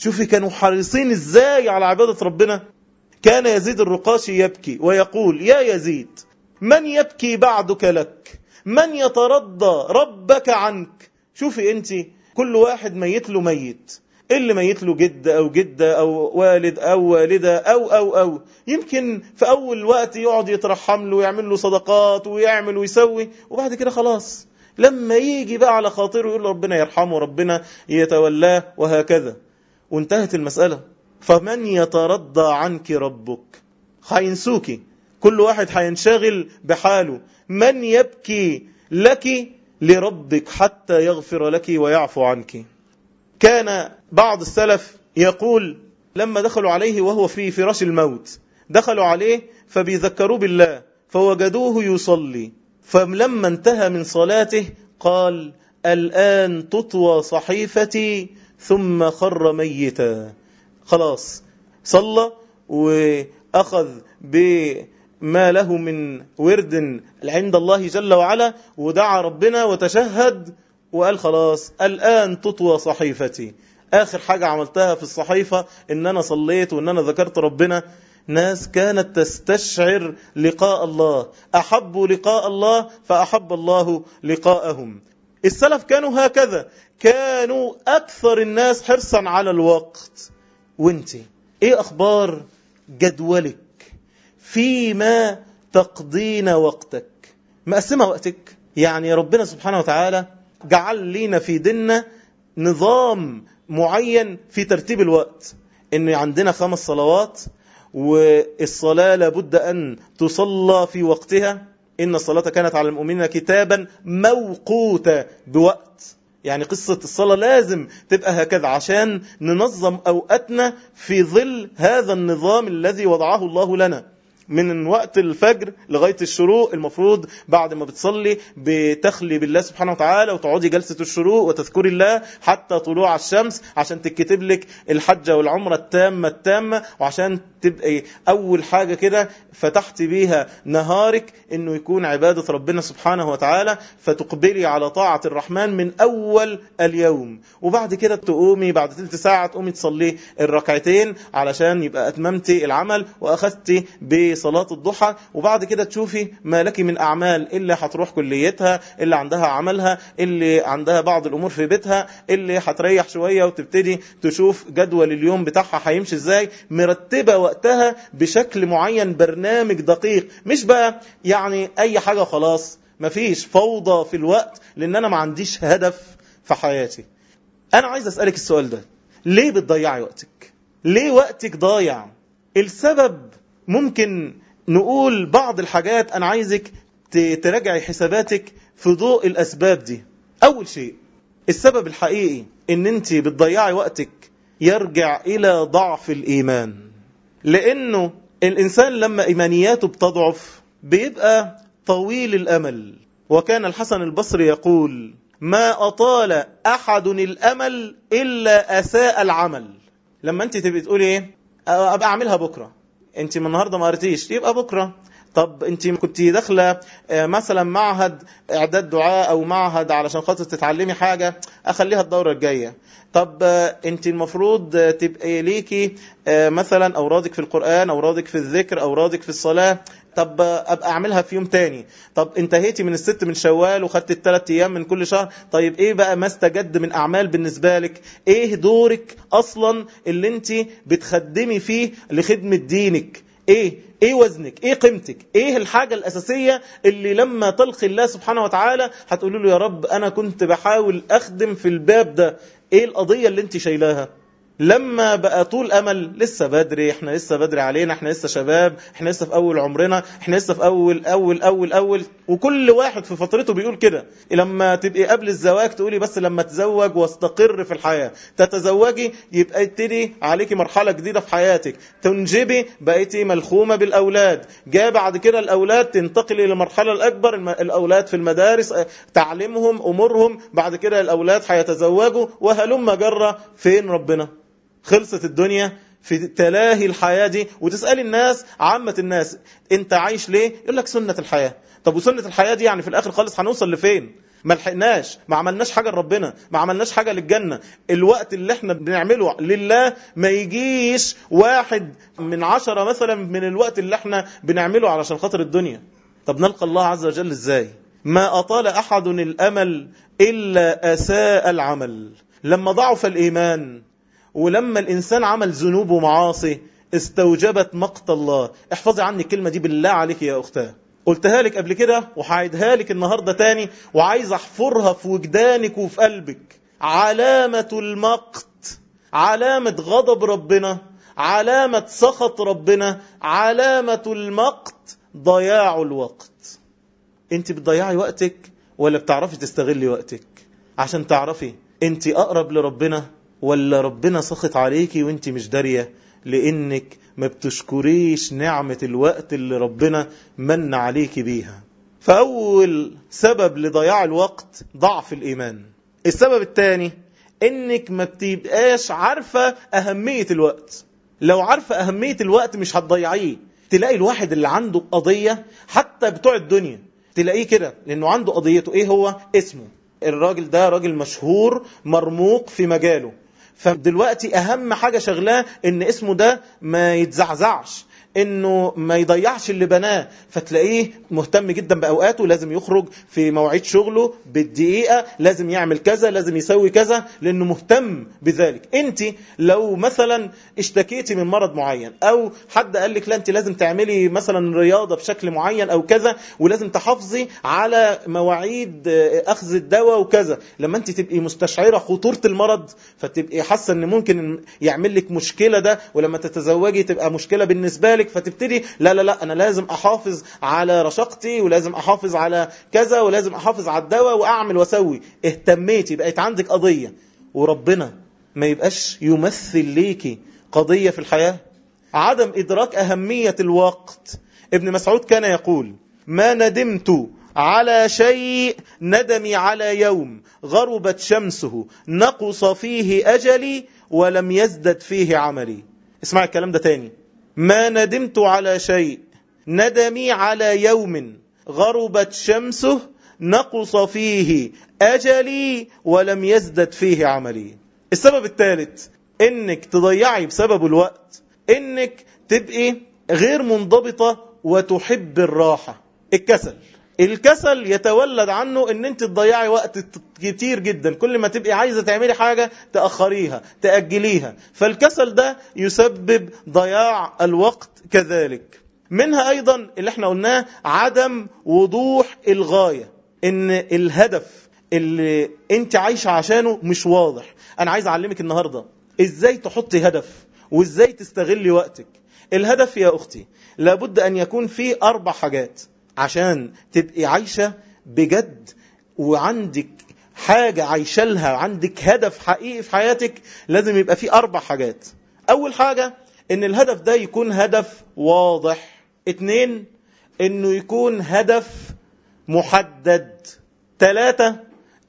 شوفي كانوا حريصين إزاي على عبادة ربنا. كان يزيد الرقاشي يبكي ويقول يا يزيد من يبكي بعدك لك؟ من يترضى ربك عنك؟ شوفي أنت كل واحد ميت له ميت. اللي ميت له جد أو جدة أو والد أو والدة أو أو أو. يمكن في أول وقت يقعد يترحم له ويعمل له صدقات ويعمل ويسوي وبعد كده خلاص. لما يجي بقى على خاطره يقول ربنا يرحمه ربنا يتولاه وهكذا. وانتهت المسألة. فمن يترضى عنك ربك؟ هينسوكي. كل واحد هينشغل بحاله. من يبكي لك لربك حتى يغفر لك ويعفو عنك. كان بعض السلف يقول لما دخلوا عليه وهو في فراش الموت دخلوا عليه فبيذكروا بالله فوجدوه يصلي. فلما انتهى من صلاته قال الآن تطوى صحيفتي ثم خر ميتا. خلاص. صلى وأخذ بما له من ورد عند الله جل وعلا ودعا ربنا وتشهد وقال خلاص. الآن تطوى صحيفتي. آخر حاجة عملتها في الصحيفة إن أنا صليت وإن أنا ذكرت ربنا. ناس كانت تستشعر لقاء الله. أحبوا لقاء الله فأحب الله لقاءهم. السلف كانوا هكذا. كانوا أكثر الناس حرصا على الوقت. وانت إيه أخبار جدولك؟ فيما تقضين وقتك؟ مقسمة وقتك. يعني ربنا سبحانه وتعالى جعل لينا في ديننا نظام معين في ترتيب الوقت. إن عندنا خمس صلوات والصلاة لابد أن تصلى في وقتها. إن الصلاة كانت على المؤمنين كتابا موقوتا بوقت. يعني قصة الصلاة لازم تبقى هكذا عشان ننظم أوقاتنا في ظل هذا النظام الذي وضعه الله لنا. من وقت الفجر لغاية الشروق المفروض بعد ما بتصلي بتخلي بالله سبحانه وتعالى وتقعدي جلسة الشروق وتذكري الله حتى طلوع الشمس عشان تكتب لك الحجة والعمرة التامة التامة وعشان تبقى أول حاجة كده فتحت بيها نهارك إنه يكون عبادة ربنا سبحانه وتعالى فتقبلي على طاعة الرحمن من أول اليوم. وبعد كده تقومي بعد ثلث ساعة تقومي تصلي الركعتين علشان يبقى أتممتي العمل وأخذتي بصلاة الضحى وبعد كده تشوفي ما لك من أعمال اللي هتروح كليتها اللي عندها عملها اللي عندها بعض الأمور في بيتها اللي هتريح شوية وتبتدي تشوف جدول اليوم بتاعها هيمشي إزاي. مرتبة وقتها بشكل معين برنامج دقيق مش بقى يعني أي حاجة خلاص مفيش فوضى في الوقت لأن أنا ما عنديش هدف في حياتي. أنا عايز أسألك السؤال ده. ليه بتضيعي وقتك؟ ليه وقتك ضايع؟ السبب ممكن نقول بعض الحاجات أنا عايزك تراجعي حساباتك في ضوء الأسباب دي. أول شيء السبب الحقيقي إن انت بتضيعي وقتك يرجع إلى ضعف الإيمان. لأنه الإنسان لما إيمانياته بتضعف بيبقى طويل الأمل. وكان الحسن البصري يقول ما أطال أحد الأمل إلا أساء العمل. لما أنت تبقي تقولي إيه؟ أبقى أعملها بكرة. أنت من النهاردة ما قريتيش يبقى بكرة. طب انت كنت داخلة مثلا معهد إعداد دعاء أو معهد علشان خاطر تتعلمي حاجة أخليها الدورة الجاية. طب انت المفروض تبقي ليكي مثلا أورادك في القرآن أورادك في الذكر أورادك في الصلاة. طب أبقى أعملها في يوم تاني. طب انتهيتي من الست من شوال وخدت الثلاث أيام من كل شهر. طيب إيه بقى ما استجد من أعمال بالنسبة لك؟ إيه دورك أصلا اللي انت بتخدمي فيه لخدمة دينك؟ إيه؟ إيه وزنك؟ إيه قيمتك؟ إيه الحاجة الأساسية اللي لما تلقي الله سبحانه وتعالى هتقول له يا رب أنا كنت بحاول أخدم في الباب ده. إيه القضية اللي أنت شايلاها؟ لما بقى طول أمل لسه بدري إحنا لسه بدري علينا إحنا لسه شباب إحنا لسه في أول عمرنا إحنا لسه في أول أول أول أول. وكل واحد في فترته بيقول كده. لما تبقي قبل الزواج تقولي بس لما اتزوج واستقر في الحياة. تتزوجي يبقى يبتدي عليكي مرحلة جديدة في حياتك. تنجبي بقيتي ملخومة بالأولاد. جاء بعد كده الأولاد تنتقلي للمرحلة الأكبر الأولاد في المدارس تعليمهم أمورهم. بعد كده الأولاد هيتزوجوا وهلم جرة فين ربنا؟ خلصت الدنيا في تلاهي الحياة دي وتسأل الناس عامة الناس انت عايش ليه؟ يقول لك سنة الحياة. طب وسنة الحياة دي يعني في الآخر خالص هنوصل لفين؟ ما لحقناش ما عملناش حاجة لربنا ما عملناش حاجة للجنة. الوقت اللي إحنا بنعمله لله ما يجيش واحد من عشرة مثلا من الوقت اللي إحنا بنعمله علشان خاطر الدنيا. طب نلقى الله عز وجل إزاي؟ ما أطال أحد الأمل إلا أساء العمل. لما ضعف الإيمان ولما الإنسان عمل ذنوب ومعاصي استوجبت مقت الله. احفظي عني الكلمة دي بالله عليك يا أختاه. قلتها لك قبل كده وهعيدها لك النهاردة تاني وعايز أحفرها في وجدانك وفي قلبك. علامة المقت علامة غضب ربنا علامة سخط ربنا علامة المقت ضياع الوقت. انت بتضيعي وقتك ولا بتعرفي تستغلي وقتك؟ عشان تعرفي انت أقرب لربنا ولا ربنا سخط عليكي وانت مش دارية؟ لإنك ما بتشكريش نعمة الوقت اللي ربنا من عليك بيها. فأول سبب لضياع الوقت ضعف الإيمان. السبب الثاني إنك ما بتبقاش عارفة أهمية الوقت. لو عارفة أهمية الوقت مش هتضيعيه. تلاقي الواحد اللي عنده قضية حتى بتوع الدنيا تلاقيه كده لأنه عنده قضيته. إيه هو؟ اسمه. الراجل ده راجل مشهور مرموق في مجاله. فدلوقتي أهم حاجة شغلاه إن اسمه ده ما يتزعزعش. إنه ما يضيعش اللي بناه. فتلاقيه مهتم جدا بأوقاته لازم يخرج في مواعيد شغله بالدقيقة لازم يعمل كذا لازم يسوي كذا لأنه مهتم بذلك. أنت لو مثلا اشتكيتي من مرض معين أو حد قال لك لا أنت لازم تعملي مثلا رياضة بشكل معين أو كذا ولازم تحافظي على مواعيد أخذ الدواء وكذا. لما أنت تبقي مستشعرة خطورة المرض فتبقي حاسة إن ممكن يعمل لك مشكلة ده ولما تتزوجي تبقى مشكلة بالنسبة لك فتبتدي لا لا لا أنا لازم أحافظ على رشاقتي ولازم أحافظ على كذا ولازم أحافظ على الدواء وأعمل وأسوي. اهتميتي بقيت عندك قضية. وربنا ما يبقاش يمثل ليكي قضية في الحياة. عدم إدراك أهمية الوقت. ابن مسعود كان يقول ما ندمت على شيء ندمي على يوم غربت شمسه نقص فيه أجلي ولم يزدد فيه عملي. اسمع الكلام ده تاني. ما ندمت على شيء. ندمي على يوم غربت شمسه نقص فيه أجلي ولم يزدد فيه عملي. السبب الثالث إنك تضيعي بسبب الوقت. إنك تبقي غير منضبطة وتحب الراحة. الكسل. الكسل يتولد عنه إن أنت تضيعي وقت كتير جدا. كل ما تبقي عايزة تعملي حاجة تأخريها تأجليها. فالكسل ده يسبب ضياع الوقت كذلك. منها أيضا اللي إحنا قلناه عدم وضوح الغاية. إن الهدف اللي أنت عايشة عشانه مش واضح. أنا عايز أعلمك النهاردة إزاي تحطي هدف وإزاي تستغلي وقتك. الهدف يا أختي لابد أن يكون فيه أربع حاجات. عشان تبقي عايشة بجد وعندك حاجة عايشة لها عندك هدف حقيقي في حياتك لازم يبقى فيه أربع حاجات. أول حاجة إن الهدف ده يكون هدف واضح. اتنين إنه يكون هدف محدد. ثلاثة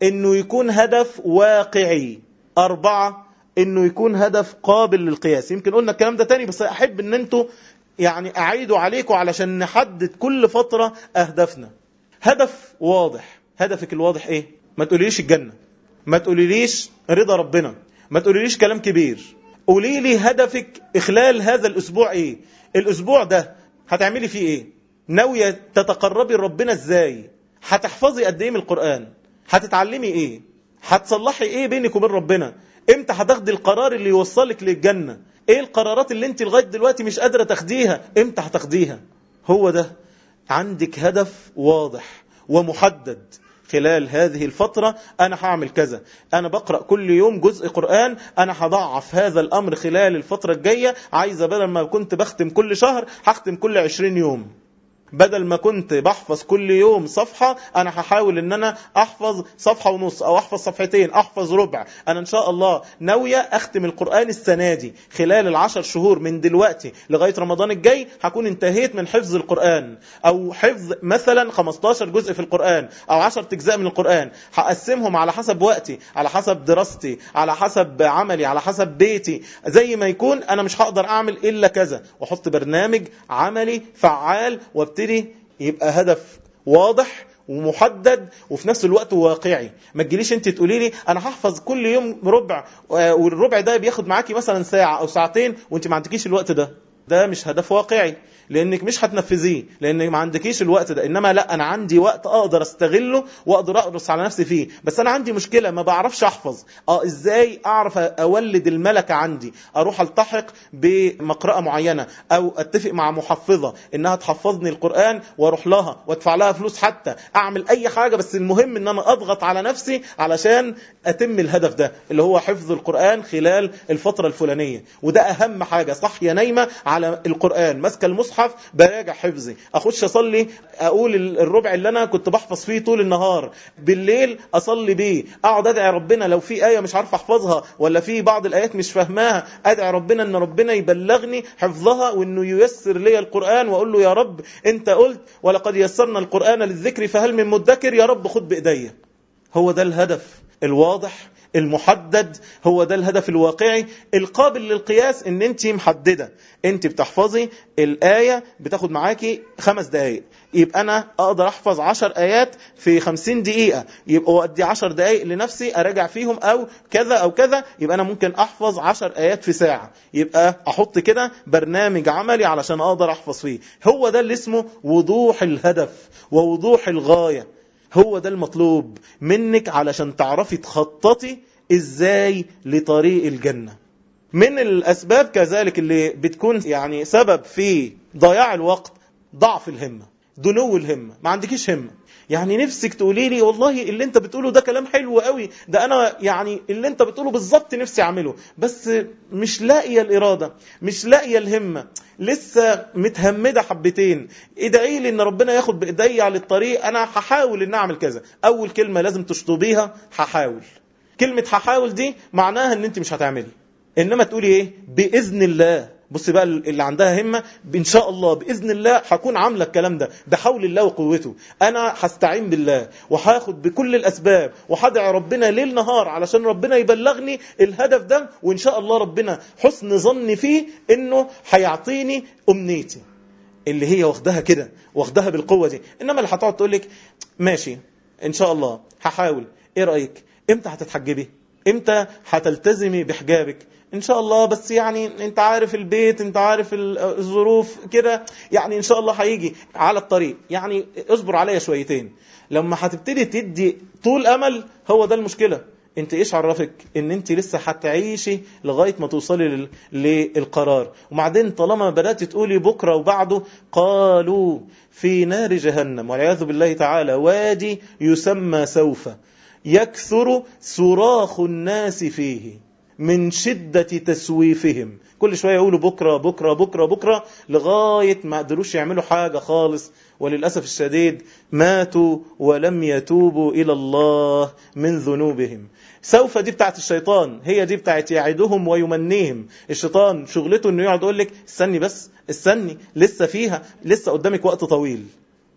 إنه يكون هدف واقعي. أربعة إنه يكون هدف قابل للقياس. يمكن قلنا الكلام ده تاني بس أحب إن أنتوا يعني أعيدوا عليكم علشان نحدد كل فترة أهدافنا. هدف واضح. هدفك الواضح إيه؟ ما تقوليليش الجنة. ما تقوليليش رضا ربنا. ما تقوليليش كلام كبير. قولي لي هدفك خلال هذا الأسبوع إيه؟ الأسبوع ده هتعملي فيه إيه؟ ناوية تتقربي لربنا إزاي؟ هتحفظي قد إيه من القرآن؟ هتتعلمي إيه؟ هتصلحي إيه بينك وبين ربنا؟ إمتى هتاخدي القرار اللي يوصلك للجنة؟ إيه القرارات اللي أنت لغاية دلوقتي مش قادرة تاخديها؟ إمتى هتاخديها هو ده. عندك هدف واضح ومحدد. خلال هذه الفترة أنا هعمل كذا. أنا بقرأ كل يوم جزء قرآن أنا هضعف هذا الأمر خلال الفترة الجاية. عايزة بدل ما كنت بختم كل شهر هختم كل عشرين يوم. بدل ما كنت بحفظ كل يوم صفحة أنا هحاول أن أنا أحفظ صفحة ونص أو أحفظ صفحتين أحفظ ربع. أنا إن شاء الله ناوية أختم القرآن السنة دي خلال العشر شهور من دلوقتي لغاية رمضان الجاي هكون انتهيت من حفظ القرآن. أو حفظ مثلا 15 جزء في القرآن أو 10 أجزاء من القرآن. هقسمهم على حسب وقتي على حسب دراستي على حسب عملي على حسب بيتي. زي ما يكون أنا مش هقدر أعمل إلا كذا. وأحط برنامج عملي فعال وابتدي ابتدي يبقى هدف واضح ومحدد وفي نفس الوقت واقعي. ما تجيليش انت تقولي لي أنا هحفظ كل يوم ربع والربع ده بياخد معاكي مثلا ساعة أو ساعتين وانت ما عندكيش الوقت ده. ده مش هدف واقعي. لأنك مش هتنفذيه لأن ما عندكيش الوقت ده. إنما لا أنا عندي وقت أقدر أستغله وأقدر أقرص على نفسي فيه. بس أنا عندي مشكلة ما بعرفش أحفظ. آه إزاي أعرف أولد الملكة عندي؟ أروح ألتحق بمقرأة معينة أو أتفق مع محفظة إنها تحفظني القرآن وأروح لها وأدفع لها فلوس حتى أعمل أي حاجة. بس المهم إن أنا أضغط على نفسي علشان أتم الهدف ده اللي هو حفظ القرآن خلال الفترة الفلانية. وده أهم حاجة صحيه نايمه على القرآن. ماسكة المصحف براجع حفظي. أخش أصلي أقول الربع اللي أنا كنت بحفظ فيه طول النهار. بالليل أصلي بيه. أقعد أدعي ربنا. لو في آية مش عارف أحفظها ولا في بعض الآيات مش فاهماها أدعي ربنا إن ربنا يبلغني حفظها وإنه ييسر لي القرآن وأقول له يا رب أنت قلت ولقد يسرنا القرآن للذكر فهل من مدكر؟ يا رب خد بإيديا. هو ده الهدف الواضح المحدد هو ده الهدف الواقعي. القابل للقياس إن انت محددة. انت بتحفظي الآية بتاخد معاكي خمس دقائق يبقى أنا أقدر أحفظ عشر آيات في خمسين دقيقة. يبقى أودي عشر دقائق لنفسي أراجع فيهم أو كذا أو كذا. يبقى أنا ممكن أحفظ عشر آيات في ساعة. يبقى أحط كده برنامج عملي علشان أقدر أحفظ فيه. هو ده اللي اسمه وضوح الهدف ووضوح الغاية. هو ده المطلوب منك علشان تعرفي تخططي إزاي لطريق الجنة. من الأسباب كذلك اللي بتكون يعني سبب في ضياع الوقت ضعف الهمة دنو الهمة ما عندكيش همة. يعني نفسك تقولي لي والله اللي انت بتقوله ده كلام حلو قوي ده أنا يعني اللي انت بتقوله بالظبط نفسي اعمله. بس مش لاقية الإرادة مش لاقية الهمة لسه متهمدة حبتين. ادعي لي إن ربنا ياخد بايديا على الطريق أنا هحاول ان أعمل كذا. أول كلمة لازم تشطبيها هحاول. كلمة هحاول دي معناها إن أنت مش هتعملي. إنما تقولي إيه؟ بإذن الله. بص بقى اللي عندها همة إن شاء الله بإذن الله هكون عاملة الكلام ده. بحول الله وقوته. أنا هستعين بالله وهاخد بكل الأسباب وهدعي ربنا ليل نهار علشان ربنا يبلغني الهدف ده وإن شاء الله ربنا حسن ظني فيه إنه هيعطيني أمنيتي. اللي هي واخدها كده واخدها بالقوة دي. إنما اللي هتقعد تقول لك ماشي إن شاء الله هحاول. إيه رأيك؟ إمتى هتتحجبي؟ إمتى هتلتزمي بحجابك؟ إن شاء الله بس يعني أنت عارف البيت أنت عارف الظروف كده يعني إن شاء الله هيجي على الطريق. يعني اصبر عليا شويتين. لما هتبتدي تدي طول أمل هو ده المشكلة. أنت إيش عرفك؟ إن أنت لسه هتعيشي لغاية ما توصلي للقرار. وبعدين طالما بدأت تقولي بكرة وبعده قالوا في نار جهنم. والعياذ بالله تعالى وادي يسمى سوف يكثر صراخ الناس فيه. من شدة تسويفهم. كل شوية يقولوا بكرة بكرة بكرة بكرة لغاية ما قدروش يعملوا حاجة خالص. وللأسف الشديد ماتوا ولم يتوبوا إلى الله من ذنوبهم. سوف دي بتاعت الشيطان. هي دي بتاعت يعدهم ويمنيهم. الشيطان شغلته إنه يقعد يقول لك استني بس استني لسه فيها لسه قدامك وقت طويل.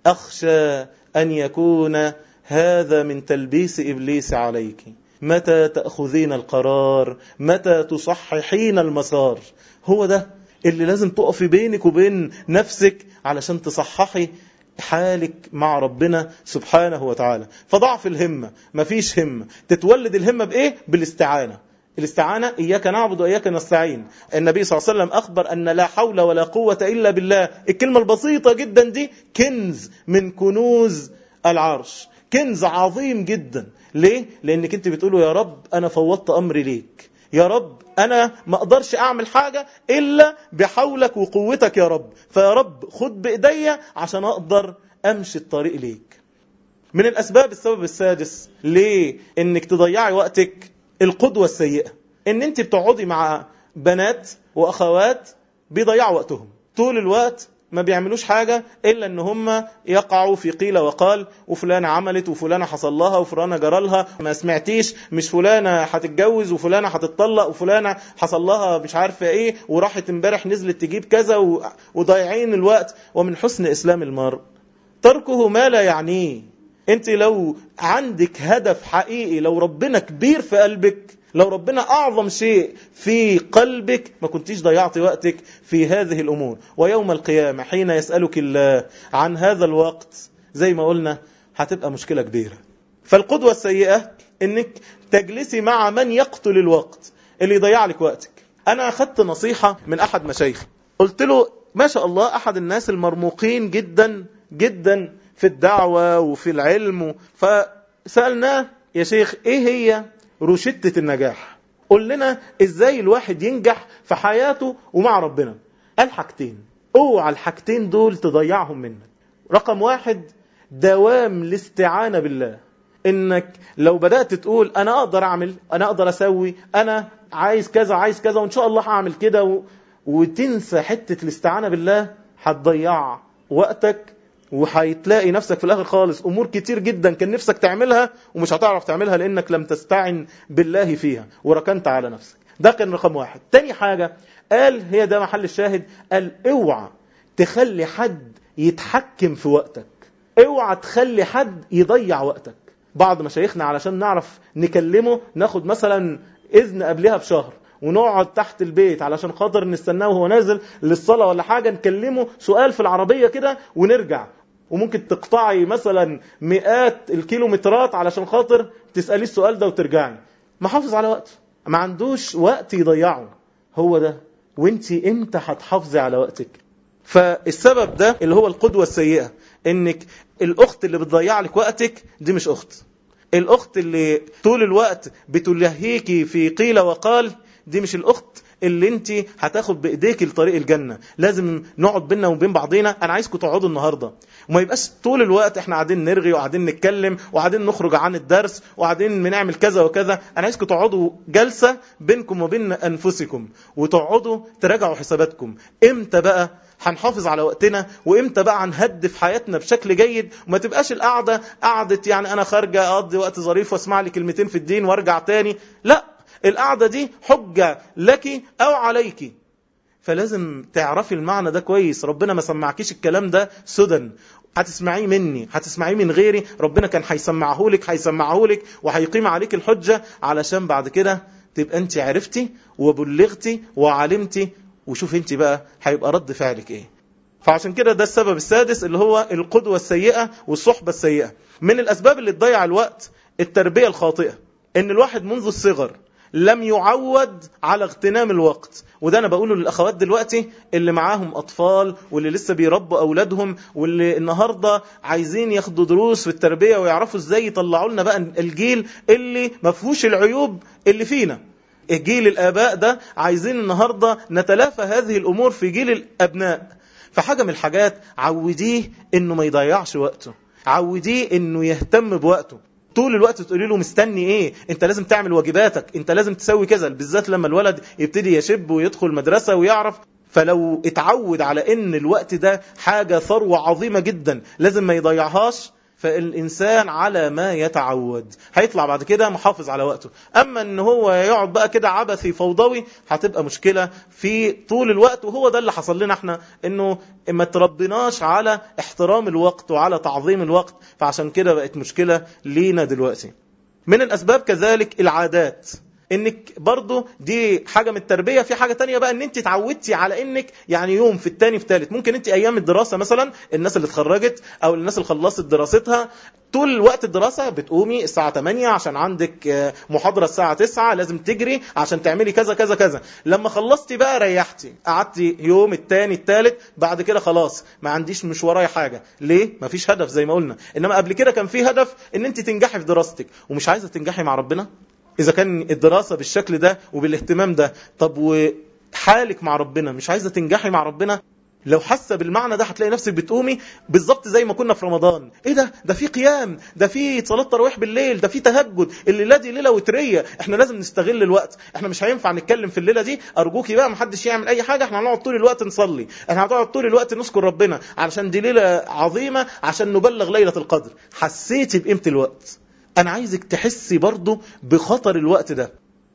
أخشى أن يكون هذا من تلبيس إبليس عليك. متى تأخذين القرار؟ متى تصححين المسار؟ هو ده اللي لازم تقفي بينك وبين نفسك علشان تصححي حالك مع ربنا سبحانه وتعالى. فضعف الهمة مفيش همة. تتولد الهمة بإيه؟ بالاستعانة. الاستعانة إياك نعبد وإياك نستعين. النبي صلى الله عليه وسلم أخبر أن لا حول ولا قوة إلا بالله. الكلمة البسيطة جدا دي كنز من كنوز العرش. كنز عظيم جدا. ليه؟ لأنك أنت بتقولوا يا رب أنا فوضت أمري ليك. يا رب أنا ما أقدرش أعمل حاجة إلا بحولك وقوتك يا رب. فيا رب خد بإيديا عشان أقدر أمشي الطريق ليك. من الأسباب السبب السادس ليه إنك تضيعي وقتك القدوة السيئة. إن أنت بتقعدي مع بنات وأخوات بيضيعوا وقتهم. طول الوقت ما بيعملوش حاجة إلا إن هم يقعوا في قيل وقال وفلانة عملت وفلانة حصل لها وفلانة جرى لها ما سمعتيش مش فلانة هتتجوز وفلانة هتتطلق وفلانة حصل لها مش عارفة إيه وراحت امبارح نزلت تجيب كذا وضايعين الوقت. ومن حسن إسلام المرء تركه ما لا يعنيه. أنت لو عندك هدف حقيقي لو ربنا كبير في قلبك لو ربنا أعظم شيء في قلبك ما كنتيش ضيعت وقتك في هذه الأمور. ويوم القيامة حين يسألك الله عن هذا الوقت زي ما قلنا هتبقى مشكلة كبيرة. فالقدوة السيئة إنك تجلسي مع من يقتل الوقت اللي يضيع لك وقتك. أنا أخذت نصيحة من أحد مشايخي قلت له ما شاء الله أحد الناس المرموقين جدا جدا في الدعوة وفي العلم. فسألناه يا شيخ إيه هي روشتة النجاح. قل لنا إزاي الواحد ينجح في حياته ومع ربنا. قال حاجتين اوعى الحاجتين دول تضيعهم منك. رقم واحد دوام الاستعانة بالله. إنك لو بدأت تقول أنا أقدر أعمل أنا أقدر أسوي أنا عايز كذا عايز كذا وإن شاء الله هعمل كده و... وتنسى حتة الاستعانة بالله هتضيع وقتك وهتلاقي نفسك في الآخر خالص. أمور كتير جدا كان نفسك تعملها ومش هتعرف تعملها لأنك لم تستعن بالله فيها وركنت على نفسك. ده كان رقم واحد. تاني حاجة قال هي ده محل الشاهد قال اوعى تخلي حد يتحكم في وقتك. اوعى تخلي حد يضيع وقتك. بعض مشايخنا علشان نعرف نكلمه ناخد مثلا إذن قبلها بشهر ونقعد تحت البيت علشان خاطر نستناه وهو نازل للصلاة ولا حاجة نكلمه سؤال في العربية كده ونرجع. وممكن تقطعي مثلا مئات الكيلومترات علشان خاطر تسألي السؤال ده وترجعي. محافظ على وقته. ما عندوش وقت يضيعه. هو ده. وانت إمتى هتحافظي على وقتك؟ فالسبب ده اللي هو القدوة السيئة. انك الأخت اللي بتضيع لك وقتك دي مش أخت. الأخت اللي طول الوقت بتلهيكي في قيل وقال دي مش الأخت. اللي انت هتاخد بإيديك لطريق الجنة. لازم نقعد بينا وبين بعضينا. أنا عايزكم تقعدوا النهاردة. وما يبقاش طول الوقت إحنا قاعدين نرغي وقاعدين نتكلم وقاعدين نخرج عن الدرس وقاعدين بنعمل كذا وكذا. أنا عايزكم تقعدوا جلسة بينكم وبين أنفسكم وتقعدوا تراجعوا حساباتكم. إمتى بقى هنحافظ على وقتنا؟ وإمتى بقى هنهدف حياتنا بشكل جيد؟ وما تبقاش القعدة قعدة يعني أنا خارجة أقضي وقت ظريف وأسمع لي كلمتين في الدين وأرجع تاني. لا. القعدة دي حجة لك أو عليك. فلازم تعرفي المعنى ده كويس. ربنا ما سمعكيش الكلام ده سدى هتسمعيه مني هتسمعيه من غيري. ربنا كان هيسمعه لك هيسمعه لك وهيقيم عليك الحجة. علشان بعد كده تبقى انت عرفتي وبلغتي وعلمتي. وشوف انت بقى هيبقى رد فعلك إيه. فعشان كده ده السبب السادس اللي هو القدوة السيئة والصحبة السيئة. من الأسباب اللي تضيع الوقت التربية الخاطئة. إن الواحد منذ الصغر لم يعود على اغتنام الوقت. وده أنا بقوله للأخوات دلوقتي اللي معاهم أطفال واللي لسه بيربوا أولادهم واللي النهارده عايزين ياخدوا دروس في التربية ويعرفوا إزاي يطلعوا لنا بقى الجيل اللي ما فيهوش العيوب اللي فينا. جيل الآباء ده عايزين النهاردة نتلافى هذه الأمور في جيل الأبناء. فحاجة من الحاجات عوديه إنه ما يضيعش وقته. عوديه إنه يهتم بوقته. طول الوقت تقولي له مستني إيه؟ انت لازم تعمل واجباتك. انت لازم تسوي كذا. بالذات لما الولد يبتدي يشب ويدخل مدرسة ويعرف. فلو اتعود على ان الوقت ده حاجة ثروة عظيمة جدا لازم ما يضيعهاش فالإنسان على ما يتعود. هيطلع بعد كده محافظ على وقته. أما أن هو يقعد بقى كده عبثي فوضوي هتبقى مشكلة في طول الوقت. وهو ده اللي حصل لنا إحنا أنه ما تربناش على احترام الوقت وعلى تعظيم الوقت. فعشان كده بقت مشكلة لينا دلوقتي. من الأسباب كذلك العادات. انك برضو دي حاجة من التربية. في حاجة تانية بقى ان انت اتعودتي على انك يعني يوم في التاني في تالت ممكن انت أيام الدراسة مثلا الناس اللي اتخرجت أو الناس اللي خلصت دراستها طول وقت الدراسة بتقومي الساعة 8 عشان عندك محاضرة الساعة 9 لازم تجري عشان تعملي كذا كذا كذا. لما خلصتي بقى ريحتي قعدتي يوم التاني التالت بعد كده خلاص ما عنديش مش ورايا حاجة. ليه؟ ما فيش هدف زي ما قلنا. إنما قبل كده كان في هدف إن أنت تنجحي في دراستك. ومش عايزة تنجحي مع ربنا؟ إذا كان الدراسة بالشكل ده وبالاهتمام ده طب وحالك مع ربنا مش عايزة تنجحي مع ربنا؟ لو حاسة بالمعنى ده هتلاقي نفسك بتقومي بالظبط زي ما كنا في رمضان. إيه ده؟ ده في قيام ده في صلاة تراويح بالليل ده في تهجد الليلة دي ليلة وترية. إحنا لازم نستغل الوقت. إحنا مش هينفع نتكلم في الليلة دي أرجوكي بقى محدش يعمل أي حاجة إحنا هنقعد طول الوقت نصلي. إحنا هنقعد طول الوقت نذكر ربنا علشان دي ليلة عظيمة عشان نبلغ ليلة القدر. حسيتي بقيمة الوقت. أنا عايزك تحسي برضو بخطر الوقت ده.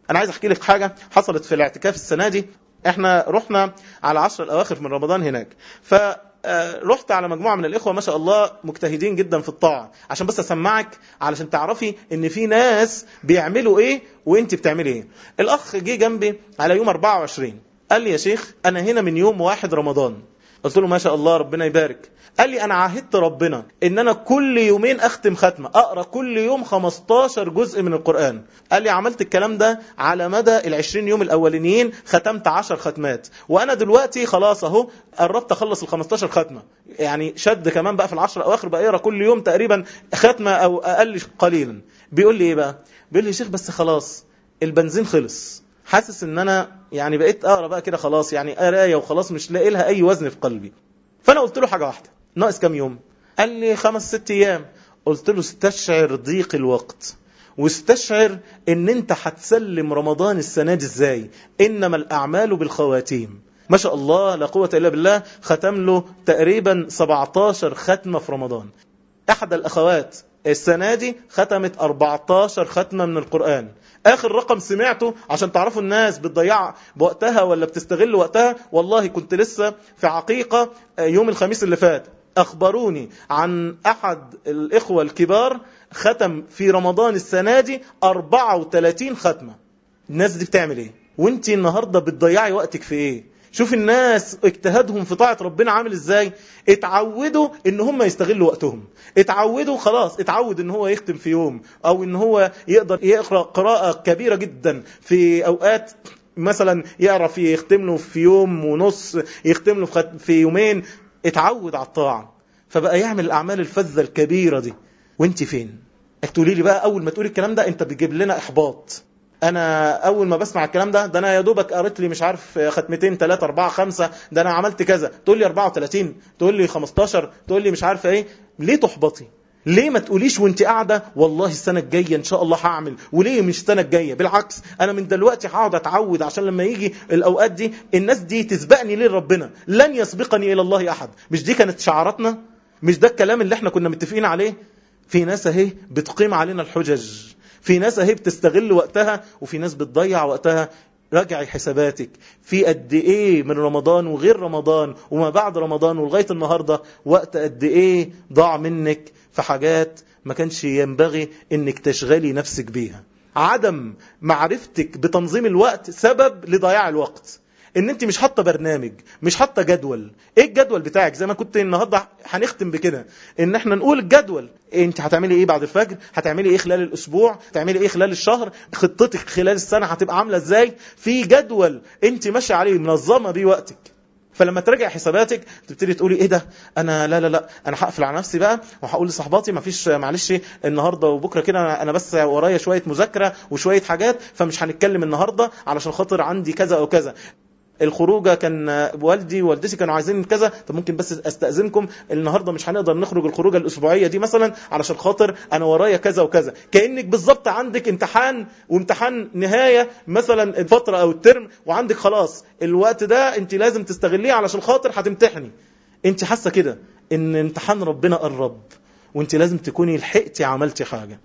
أنا عايز أحكي لك حاجة حصلت في الاعتكاف السنة دي. إحنا رحنا على عشر الأواخر من رمضان هناك. فرحت على مجموعة من الإخوة ما شاء الله مجتهدين جدا في الطاعة. عشان بس أسمعك علشان تعرفي إن في ناس بيعملوا إيه وانت بتعملي إيه. الأخ جه جنبي على يوم 24 قال لي يا شيخ أنا هنا من يوم واحد رمضان. قلت له ما شاء الله ربنا يبارك. قال لي أنا عاهدت ربنا إن أنا كل يومين أختم ختمة أقرأ كل يوم 15 جزء من القرآن. قال لي عملت الكلام ده على مدى ال20 يوم الأولانيين ختمت 10 ختمات. وأنا دلوقتي خلاص أهو قربت أخلص ال 15 ختمة. يعني شد كمان بقى في العشر الأواخر بقى يقرا كل يوم تقريبا ختمة أو أقل قليلا. بيقول لي إيه بقى؟ بيقول لي يا شيخ بس خلاص البنزين خلص. حاسس إن أنا يعني بقيت أقرأ بقى كده خلاص يعني قرايه وخلاص مش لاقي لها أي وزن في قلبي. فأنا قلت له حاجة واحدة. ناقص كام يوم؟ قال لي خمس ست أيام. قلت له استشعر ضيق الوقت واستشعر إن أنت هتسلم رمضان السنة دي إزاي. إنما الأعمال بالخواتيم. ما شاء الله لا قوة إلا بالله ختم له تقريبا 17 ختمة في رمضان. أحد الأخوات السنة دي ختمت 14 ختمة من القرآن. آخر رقم سمعته عشان تعرفوا الناس بتضيع بوقتها ولا بتستغل وقتها. والله كنت لسه في عقيقة يوم الخميس اللي فات. أخبروني عن أحد الإخوة الكبار ختم في رمضان السنة دي 34 ختمة. الناس دي بتعمل إيه؟ وانت النهاردة بتضيعي وقتك في إيه؟ شوف الناس اجتهادهم في طاعة ربنا عامل إزاي. اتعودوا ان هم يستغلوا وقتهم. اتعودوا خلاص اتعود ان هو يختم في يوم أو ان هو يقدر يقرأ قراءة كبيرة جدا في أوقات مثلا يعرف يختم له في يوم ونص يختم له في يومين. اتعود على الطاعة. فبقى يعمل الأعمال الفذة الكبيرة دي. وانت فين؟ تقولي لي بقى أول ما تقولي الكلام ده أنت بتجيب لنا إحباط. أنا أول ما بسمع الكلام ده ده أنا يا دوبك قريت لي مش عارف ختمتين ثلاثة أربعة خمسة ده أنا عملت كذا. تقول لي 34 تقول لي 15 تقول لي مش عارف إيه. ليه تحبطي؟ ليه ما تقوليش وانت قاعدة والله السنة الجاية إن شاء الله هعمل؟ وليه مش السنة الجاية؟ بالعكس أنا من دلوقتي هقعد أتعود عشان لما يجي الأوقات دي الناس دي تسبقني ليه ربنا؟ لن يسبقني إلى الله أحد. مش دي كانت شعاراتنا؟ مش ده الكلام اللي إحنا كنا متفقين عليه؟ في ناس أهي بتقيم علينا الحجج. في ناس اهي بتستغل وقتها وفي ناس بتضيع وقتها. راجعي حساباتك. في قد إيه من رمضان وغير رمضان وما بعد رمضان ولغاية النهارده وقت قد إيه ضاع منك في حاجات ما كانش ينبغي إنك تشغلي نفسك بيها. عدم معرفتك بتنظيم الوقت سبب لضياع الوقت. إن أنت مش حاطة برنامج مش حاطة جدول. إيه الجدول بتاعك؟ زي ما كنت النهارده هنختم بكده. إن إحنا نقول الجدول. أنت هتعملي إيه بعد الفجر؟ هتعملي إيه خلال الأسبوع؟ هتعملي إيه خلال الشهر؟ خطتك خلال السنة هتبقى عاملة إزاي؟ في جدول أنت ماشية عليه منظمة بيه وقتك. فلما تراجع حساباتك تبتدي تقولي إيه ده؟ أنا لا لا لا أنا هقفل على نفسي بقى وهقول لصحباتي ما فيش معلش النهارده وبكرة كده أنا بس ورايا شوية مذاكرة وشوية حاجات فمش هنتكلم النهارده علشان خاطر عندي كذا أو كذا. الخروجة كان والدي ووالدتي كانوا عايزين كذا طب ممكن بس أستأذنكم النهارده مش هنقدر نخرج الخروجة الأسبوعية دي مثلا علشان خاطر أنا ورايا كذا وكذا. كأنك بالظبط عندك امتحان وامتحان نهاية مثلا الفترة أو الترم وعندك خلاص الوقت ده أنت لازم تستغليه علشان خاطر هتمتحني. أنت حاسة كده؟ إن امتحان ربنا قرب وأنت لازم تكوني لحقتي عملتي حاجة.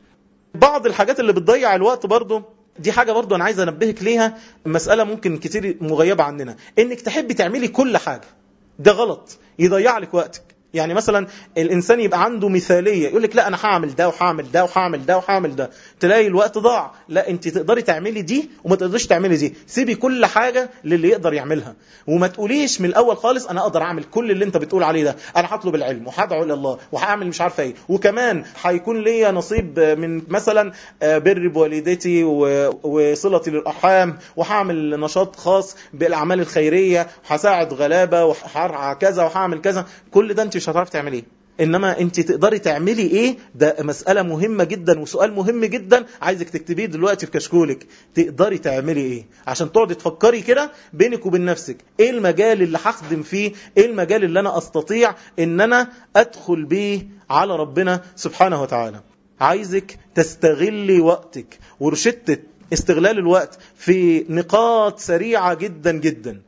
بعض الحاجات اللي بتضيع الوقت برضه دي حاجة برضو أنا عايز أنبهك ليها مسألة ممكن كتير مغيبة عننا. إنك تحبي تعملي كل حاجة. ده غلط. يضيع لك وقتك. يعني مثلا الإنسان يبقى عنده مثالية يقول لك لا أنا هعمل ده وهعمل ده وهعمل ده وهعمل ده تلاقي الوقت ضاع. لا أنت تقدري تعملي دي وما تقدريش تعملي دي. سيبي كل حاجة للي يقدر يعملها. وما تقوليش من الأول خالص أنا أقدر أعمل كل اللي أنت بتقول عليه ده. أنا هطلب العلم وهدعو إلى الله وهعمل مش عارفة إيه. وكمان هيكون ليا نصيب من مثلا بر بوالدتي وصلتي للأرحام وهعمل نشاط خاص بالأعمال الخيرية. وهساعد غلابة وهرعى كذا وهعمل كذا. كل ده أنت مش هتعرفي تعملي إيه. إنما أنت تقدري تعملي إيه؟ ده مسألة مهمة جدا وسؤال مهم جدا عايزك تكتبيه دلوقتي في كشكولك. تقدري تعملي إيه؟ عشان تقعدي تفكري كده بينك وبين نفسك. إيه المجال اللي هخدم فيه؟ إيه المجال اللي أنا أستطيع إن أنا أدخل بيه على ربنا سبحانه وتعالى؟ عايزك تستغلي وقتك. ورشدة استغلال الوقت في نقاط سريعة جدا جدا.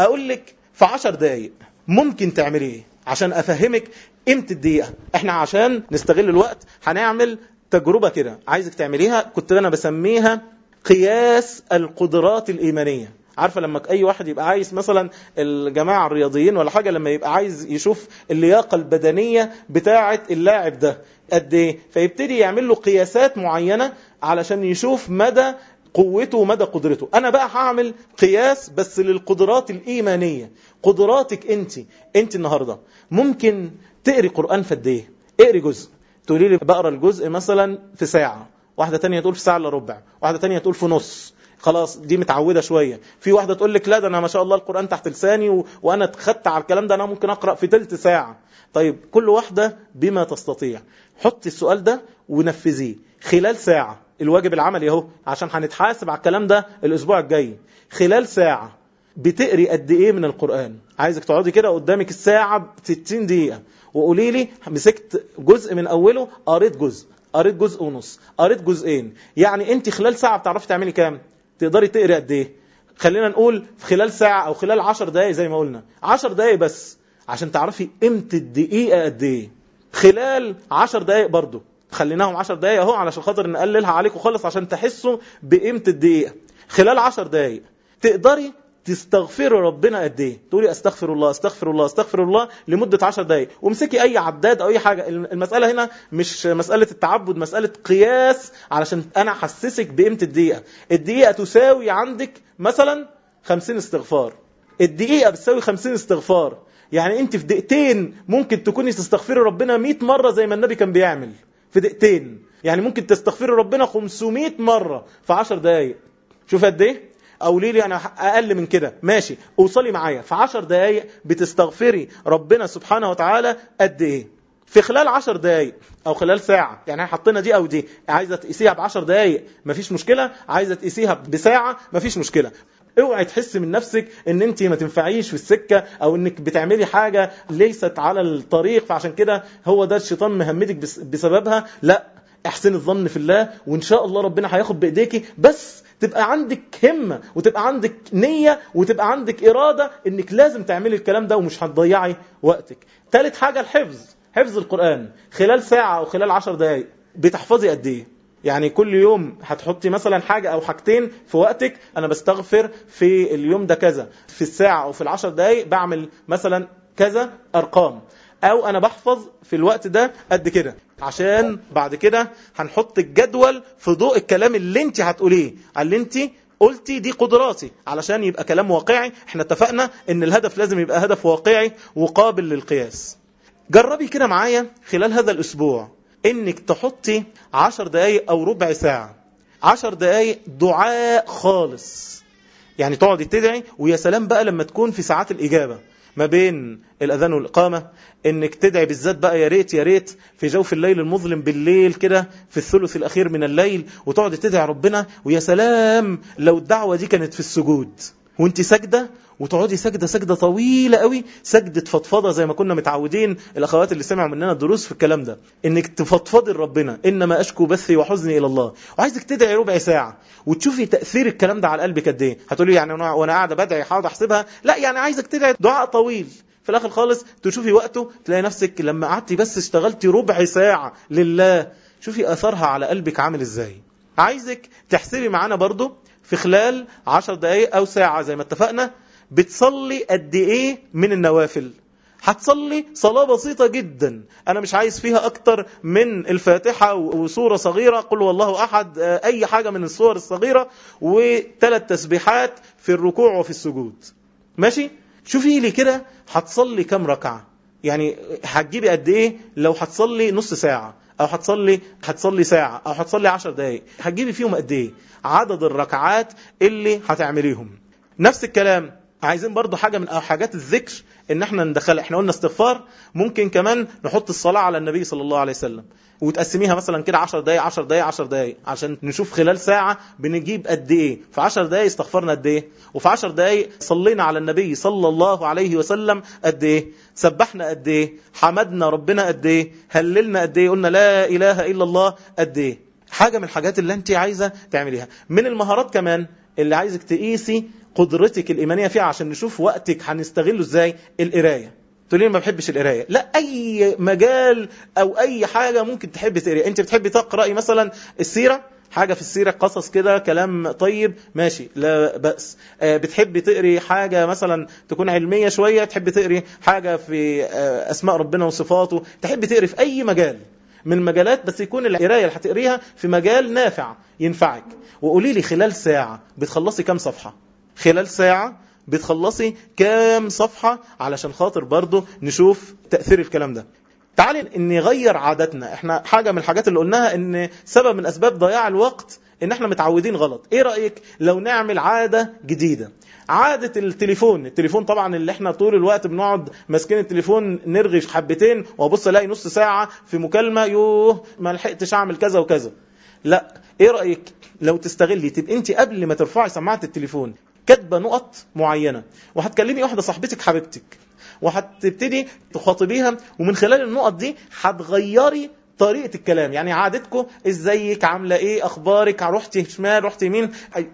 أقول لك في عشر دقايق ممكن تعملي إيه؟ عشان أفهمك قيمة الدقيقة. إحنا عشان نستغل الوقت هنعمل تجربة كده. عايزك تعمليها. كنت أنا بسميها قياس القدرات الإيمانية. عارفة لما أي واحد يبقى عايز مثلا الجماعة الرياضيين ولا حاجة لما يبقى عايز يشوف اللياقة البدنية بتاعه اللاعب ده قد إيه. فيبتدي يعمل له قياسات معينة علشان يشوف مدى قوته ومدى قدرته. أنا بقى هعمل قياس بس للقدرات الإيمانية. قدراتك انت انت النهارده. ممكن تقري قرآن في قد إيه اقري جزء. تقولي لي بقرأ الجزء مثلا في ساعة. واحدة تانية تقول في ساعة إلا ربع. واحدة تانية تقول في نص. خلاص دي متعودة شوية. في واحدة تقول لك لا ده أنا ما شاء الله القرآن تحت لساني و... وأنا اتخدت على الكلام ده أنا ممكن أقرأ في ثلث ساعة. طيب كل واحدة بما تستطيع. حطي السؤال ده ونفذيه. خلال ساعة. الواجب العملي أهو عشان هنتحاسب على الكلام ده الأسبوع الجاي. خلال ساعة. بتقري قد إيه من القرآن؟ عايزك تقعدي كده قدامك الساعة ب 60 دقيقة وقولي لي مسكت جزء من أوله قريت جزء قريت جزء ونص قريت جزئين. يعني أنت خلال ساعة بتعرفي تعملي كام؟ تقدري تقري قد إيه؟ خلينا نقول في خلال ساعة أو خلال 10 دقائق زي ما قلنا. 10 دقائق بس عشان تعرفي قيمة الدقيقة قد إيه. خلال 10 دقائق برضو. خليناهم 10 دقائق أهو علشان خاطر نقللها عليكم خالص عشان تحسوا بقيمة الدقيقة. خلال 10 دقائق تقدري تستغفري ربنا قد إيه؟ تقولي أستغفر الله أستغفر الله أستغفر الله لمدة 10 دقائق وامسكي أي عداد أو أي حاجة. المسألة هنا مش مسألة التعبد مسألة قياس علشان أنا أحسسك بقيمة الدقيقة. الدقيقة تساوي عندك مثلا 50 استغفار. الدقيقة بتساوي 50 استغفار. يعني أنت في دقيقتين ممكن تكوني تستغفري ربنا 100 مرة زي ما النبي كان بيعمل. في دقيقتين. يعني ممكن تستغفري ربنا 500 مرة في 10 دقائق شوف قد إيه؟ قولي لي أنا أقل من كده. ماشي. أوصلي معايا. في 10 دقائق بتستغفري ربنا سبحانه وتعالى قد إيه؟ في خلال 10 دقائق أو خلال ساعة. يعني حطينا دي أو دي. عايزة تقيسيها ب 10 دقائق مفيش مشكلة. عايزة تقيسيها بساعة مفيش مشكلة. اوعي تحس من نفسك إن أنت ما تنفعيش في السكة أو إنك بتعملي حاجة ليست على الطريق فعشان كده هو ده الشيطان مهمدك بسببها. لا. احسن الظن في الله وإن شاء الله ربنا هياخد بإيديكي. بس تبقى عندك همه وتبقى عندك نية وتبقى عندك إرادة إنك لازم تعملي الكلام ده ومش هتضيعي وقتك. ثالث حاجة الحفظ حفظ القرآن. خلال ساعة أو خلال عشر دقائق بتحفظي قد إيه؟ يعني كل يوم هتحطي مثلا حاجة أو حاجتين في وقتك أنا بستغفر في اليوم ده كذا. في الساعة أو في العشر دقايق بعمل مثلا كذا أرقام. أو أنا بحفظ في الوقت ده قد كده. عشان بعد كده هنحط الجدول في ضوء الكلام اللي انت هتقوليه. اللي انت قلتي دي قدراتي. علشان يبقى كلام واقعي إحنا اتفقنا إن الهدف لازم يبقى هدف واقعي وقابل للقياس. جربي كده معايا خلال هذا الأسبوع إنك تحطي عشر دقايق أو ربع ساعة. عشر دقايق دعاء خالص. يعني تقعدي تدعي ويا سلام بقى لما تكون في ساعات الإجابة. ما بين الأذان والإقامة إنك تدعي بالذات بقى يا ريت يا ريت في جوف الليل المظلم بالليل كده في الثلث الأخير من الليل وتقعد تدعي ربنا ويا سلام لو الدعوة دي كانت في السجود. وانت سجدة وتقعدي سجدة سجدة طويلة قوي سجدة فضفضة زي ما كنا متعودين الأخوات اللي سمعوا مننا الدروس في الكلام ده. إنك تفضفضي لربنا إنما أشكو بثي وحزني إلى الله. وعايزك تدعي ربع ساعة وتشوفي تأثير الكلام ده على قلبك قد إيه. هتقولي يعني وأنا قاعدة بدعي حاضر أحسبها. لا يعني عايزك تدعي دعاء طويل. في الآخر خالص تشوفي وقته تلاقي نفسك لما قعدتي بس اشتغلتي ربع ساعة لله. شوفي أثرها على قلبك عامل إزاي. عايزك تحسبي معانا برضو في خلال عشر دقايق أو ساعة زي ما اتفقنا بتصلي قد إيه من النوافل. هتصلي صلاة بسيطة جدا. أنا مش عايز فيها أكتر من الفاتحة وسورة صغيرة قل والله أحد أي حاجة من الصور الصغيرة وثلاث تسبيحات في الركوع وفي السجود. ماشي؟ شوفي لي كده هتصلي كم ركعة؟ يعني هتجيبي قد إيه لو هتصلي نص ساعة؟ أو هتصلي هتصلي ساعة أو هتصلي عشر دقايق. هتجيبي فيهم قد إيه؟ عدد الركعات اللي هتعمليهم. نفس الكلام. عايزين برضو حاجة من حاجات الذكر إن إحنا ندخل إحنا قلنا استغفار. ممكن كمان نحط الصلاة على النبي صلى الله عليه وسلم وتقسميها مثلا كده 10 دقايق 10 دقايق 10 دقايق عشان نشوف خلال ساعة بنجيب قد إيه. في 10 دقايق استغفرنا قد إيه؟ وفي 10 دقايق صلينا على النبي صلى الله عليه وسلم قد إيه؟ سبحنا قد إيه؟ حمدنا ربنا قد إيه؟ هللنا قد إيه؟ قلنا لا إله إلا الله قد إيه؟ حاجة من الحاجات اللي انت عايزة تعمليها. من المهارات كمان اللي عايزك تقيسي قدرتك الإيمانية فيها عشان نشوف وقتك هنستغله إزاي؟ القراية. تقولي ما بحبش القراية. لا أي مجال أو أي حاجة ممكن تحبي تقري أنت بتحبي تقرأي مثلا السيرة؟ حاجة في السيرة قصص كده كلام طيب ماشي لا بأس. بتحبي تقري حاجة مثلا تكون علمية شوية تحبي تقري حاجة في أسماء ربنا وصفاته تحبي تقري في أي مجال من المجالات بس يكون القراية اللي هتقريها في مجال نافع ينفعك. وقولي لي خلال ساعة بتخلصي كام صفحة؟ خلال ساعة بتخلصي كام صفحة؟ علشان خاطر برضو نشوف تأثير الكلام ده. تعالي نغير عاداتنا إحنا حاجة من الحاجات اللي قلناها إن سبب من أسباب ضياع الوقت إن إحنا متعودين غلط. إيه رأيك لو نعمل عادة جديدة؟ عادة التليفون. التليفون طبعا اللي إحنا طول الوقت بنقعد ماسكين التليفون نرغي حبتين وأبص ألاقي نص ساعة في مكالمة يوه ما لحقتش أعمل كذا وكذا. لا. إيه رأيك لو تستغلي؟ تبقى أنت قبل ما ترفعي سماعة التليفون كاتبة نقط معينة. وهتكلمي واحدة صاحبتك حبيبتك. وهتبتدي تخاطبيها ومن خلال النقط دي هتغيري طريقة الكلام يعني عادتكم إزيك عاملة إيه أخبارك رحتي شمال رحتي يمين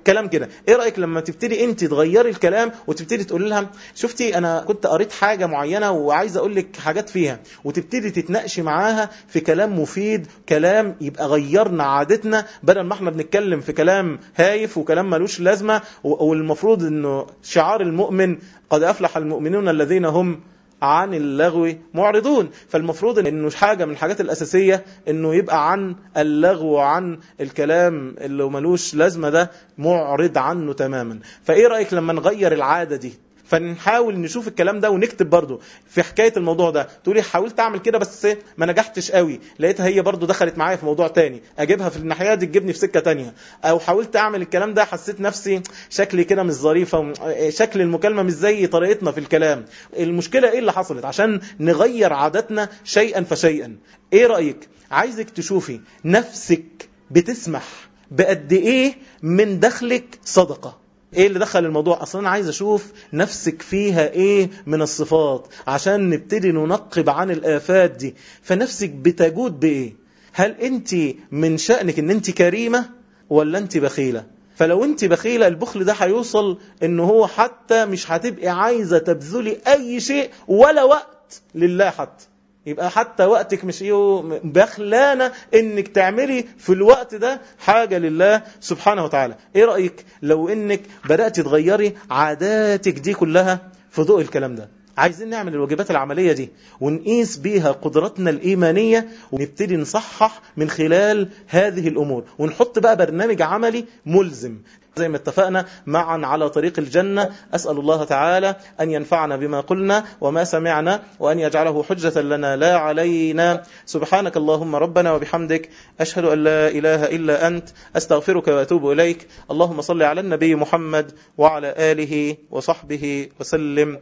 كلام كده. إيه رأيك لما تبتدي أنت تغيري الكلام وتبتدي تقول لها شفتي أنا كنت قريت حاجة معينة وعايز أقول لك حاجات فيها وتبتدي تتناقشي معاها في كلام مفيد كلام يبقى غيرنا عادتنا بدل ما إحنا بنتكلم في كلام هايف وكلام ملوش لازمة والمفروض إنه شعار المؤمن قد أفلح المؤمنون الذين هم عن اللغو معرضون. فالمفروض إنه حاجة من الحاجات الأساسية إنه يبقى عن اللغو وعن الكلام اللي ملوش لازمة ده معرض عنه تماما. فإيه رأيك لما نغير العادة دي؟ فنحاول نشوف الكلام ده ونكتب برضه في حكاية الموضوع ده. تقولي حاولت أعمل كده بس ما نجحتش قوي. لقيتها هي برضه دخلت معايا في موضوع تاني. أجيبها في الناحية دي تجيبني في سكة تانية. أو حاولت أعمل الكلام ده حسيت نفسي شكلي كده مش ظريفه شكل المكالمة مش زي طريقتنا في الكلام. المشكلة إيه اللي حصلت؟ عشان نغير عاداتنا شيئا فشيئا. إيه رأيك؟ عايزك تشوفي نفسك بتسمح بقد إيه من دخلك صدقة. إيه اللي دخل الموضوع؟ أصلا أنا عايز أشوف نفسك فيها إيه من الصفات عشان نبتدي ننقب عن الآفات دي. فنفسك بتجود بإيه؟ هل أنت من شأنك إن أنت كريمة ولا أنت بخيلة؟ فلو أنت بخيلة البخل ده هيوصل ان هو حتى مش هتبقي عايزة تبذلي أي شيء ولا وقت لله حتى. يبقى حتى وقتك مش إيه بخلانة انك تعملي في الوقت ده حاجة لله سبحانه وتعالى. إيه رأيك لو انك بدأت تغيري عاداتك دي كلها في ضوء الكلام ده؟ عايزين نعمل الواجبات العملية دي ونقيس بيها قدراتنا الإيمانية ونبتدي نصحح من خلال هذه الأمور. ونحط بقى برنامج عملي ملزم. زي ما اتفقنا معا على طريق الجنة. أسأل الله تعالى أن ينفعنا بما قلنا وما سمعنا وأن يجعله حجة لنا لا علينا. سبحانك اللهم ربنا وبحمدك أشهد أن لا إله إلا أنت أستغفرك وأتوب إليك. اللهم صل على النبي محمد وعلى آله وصحبه وسلم.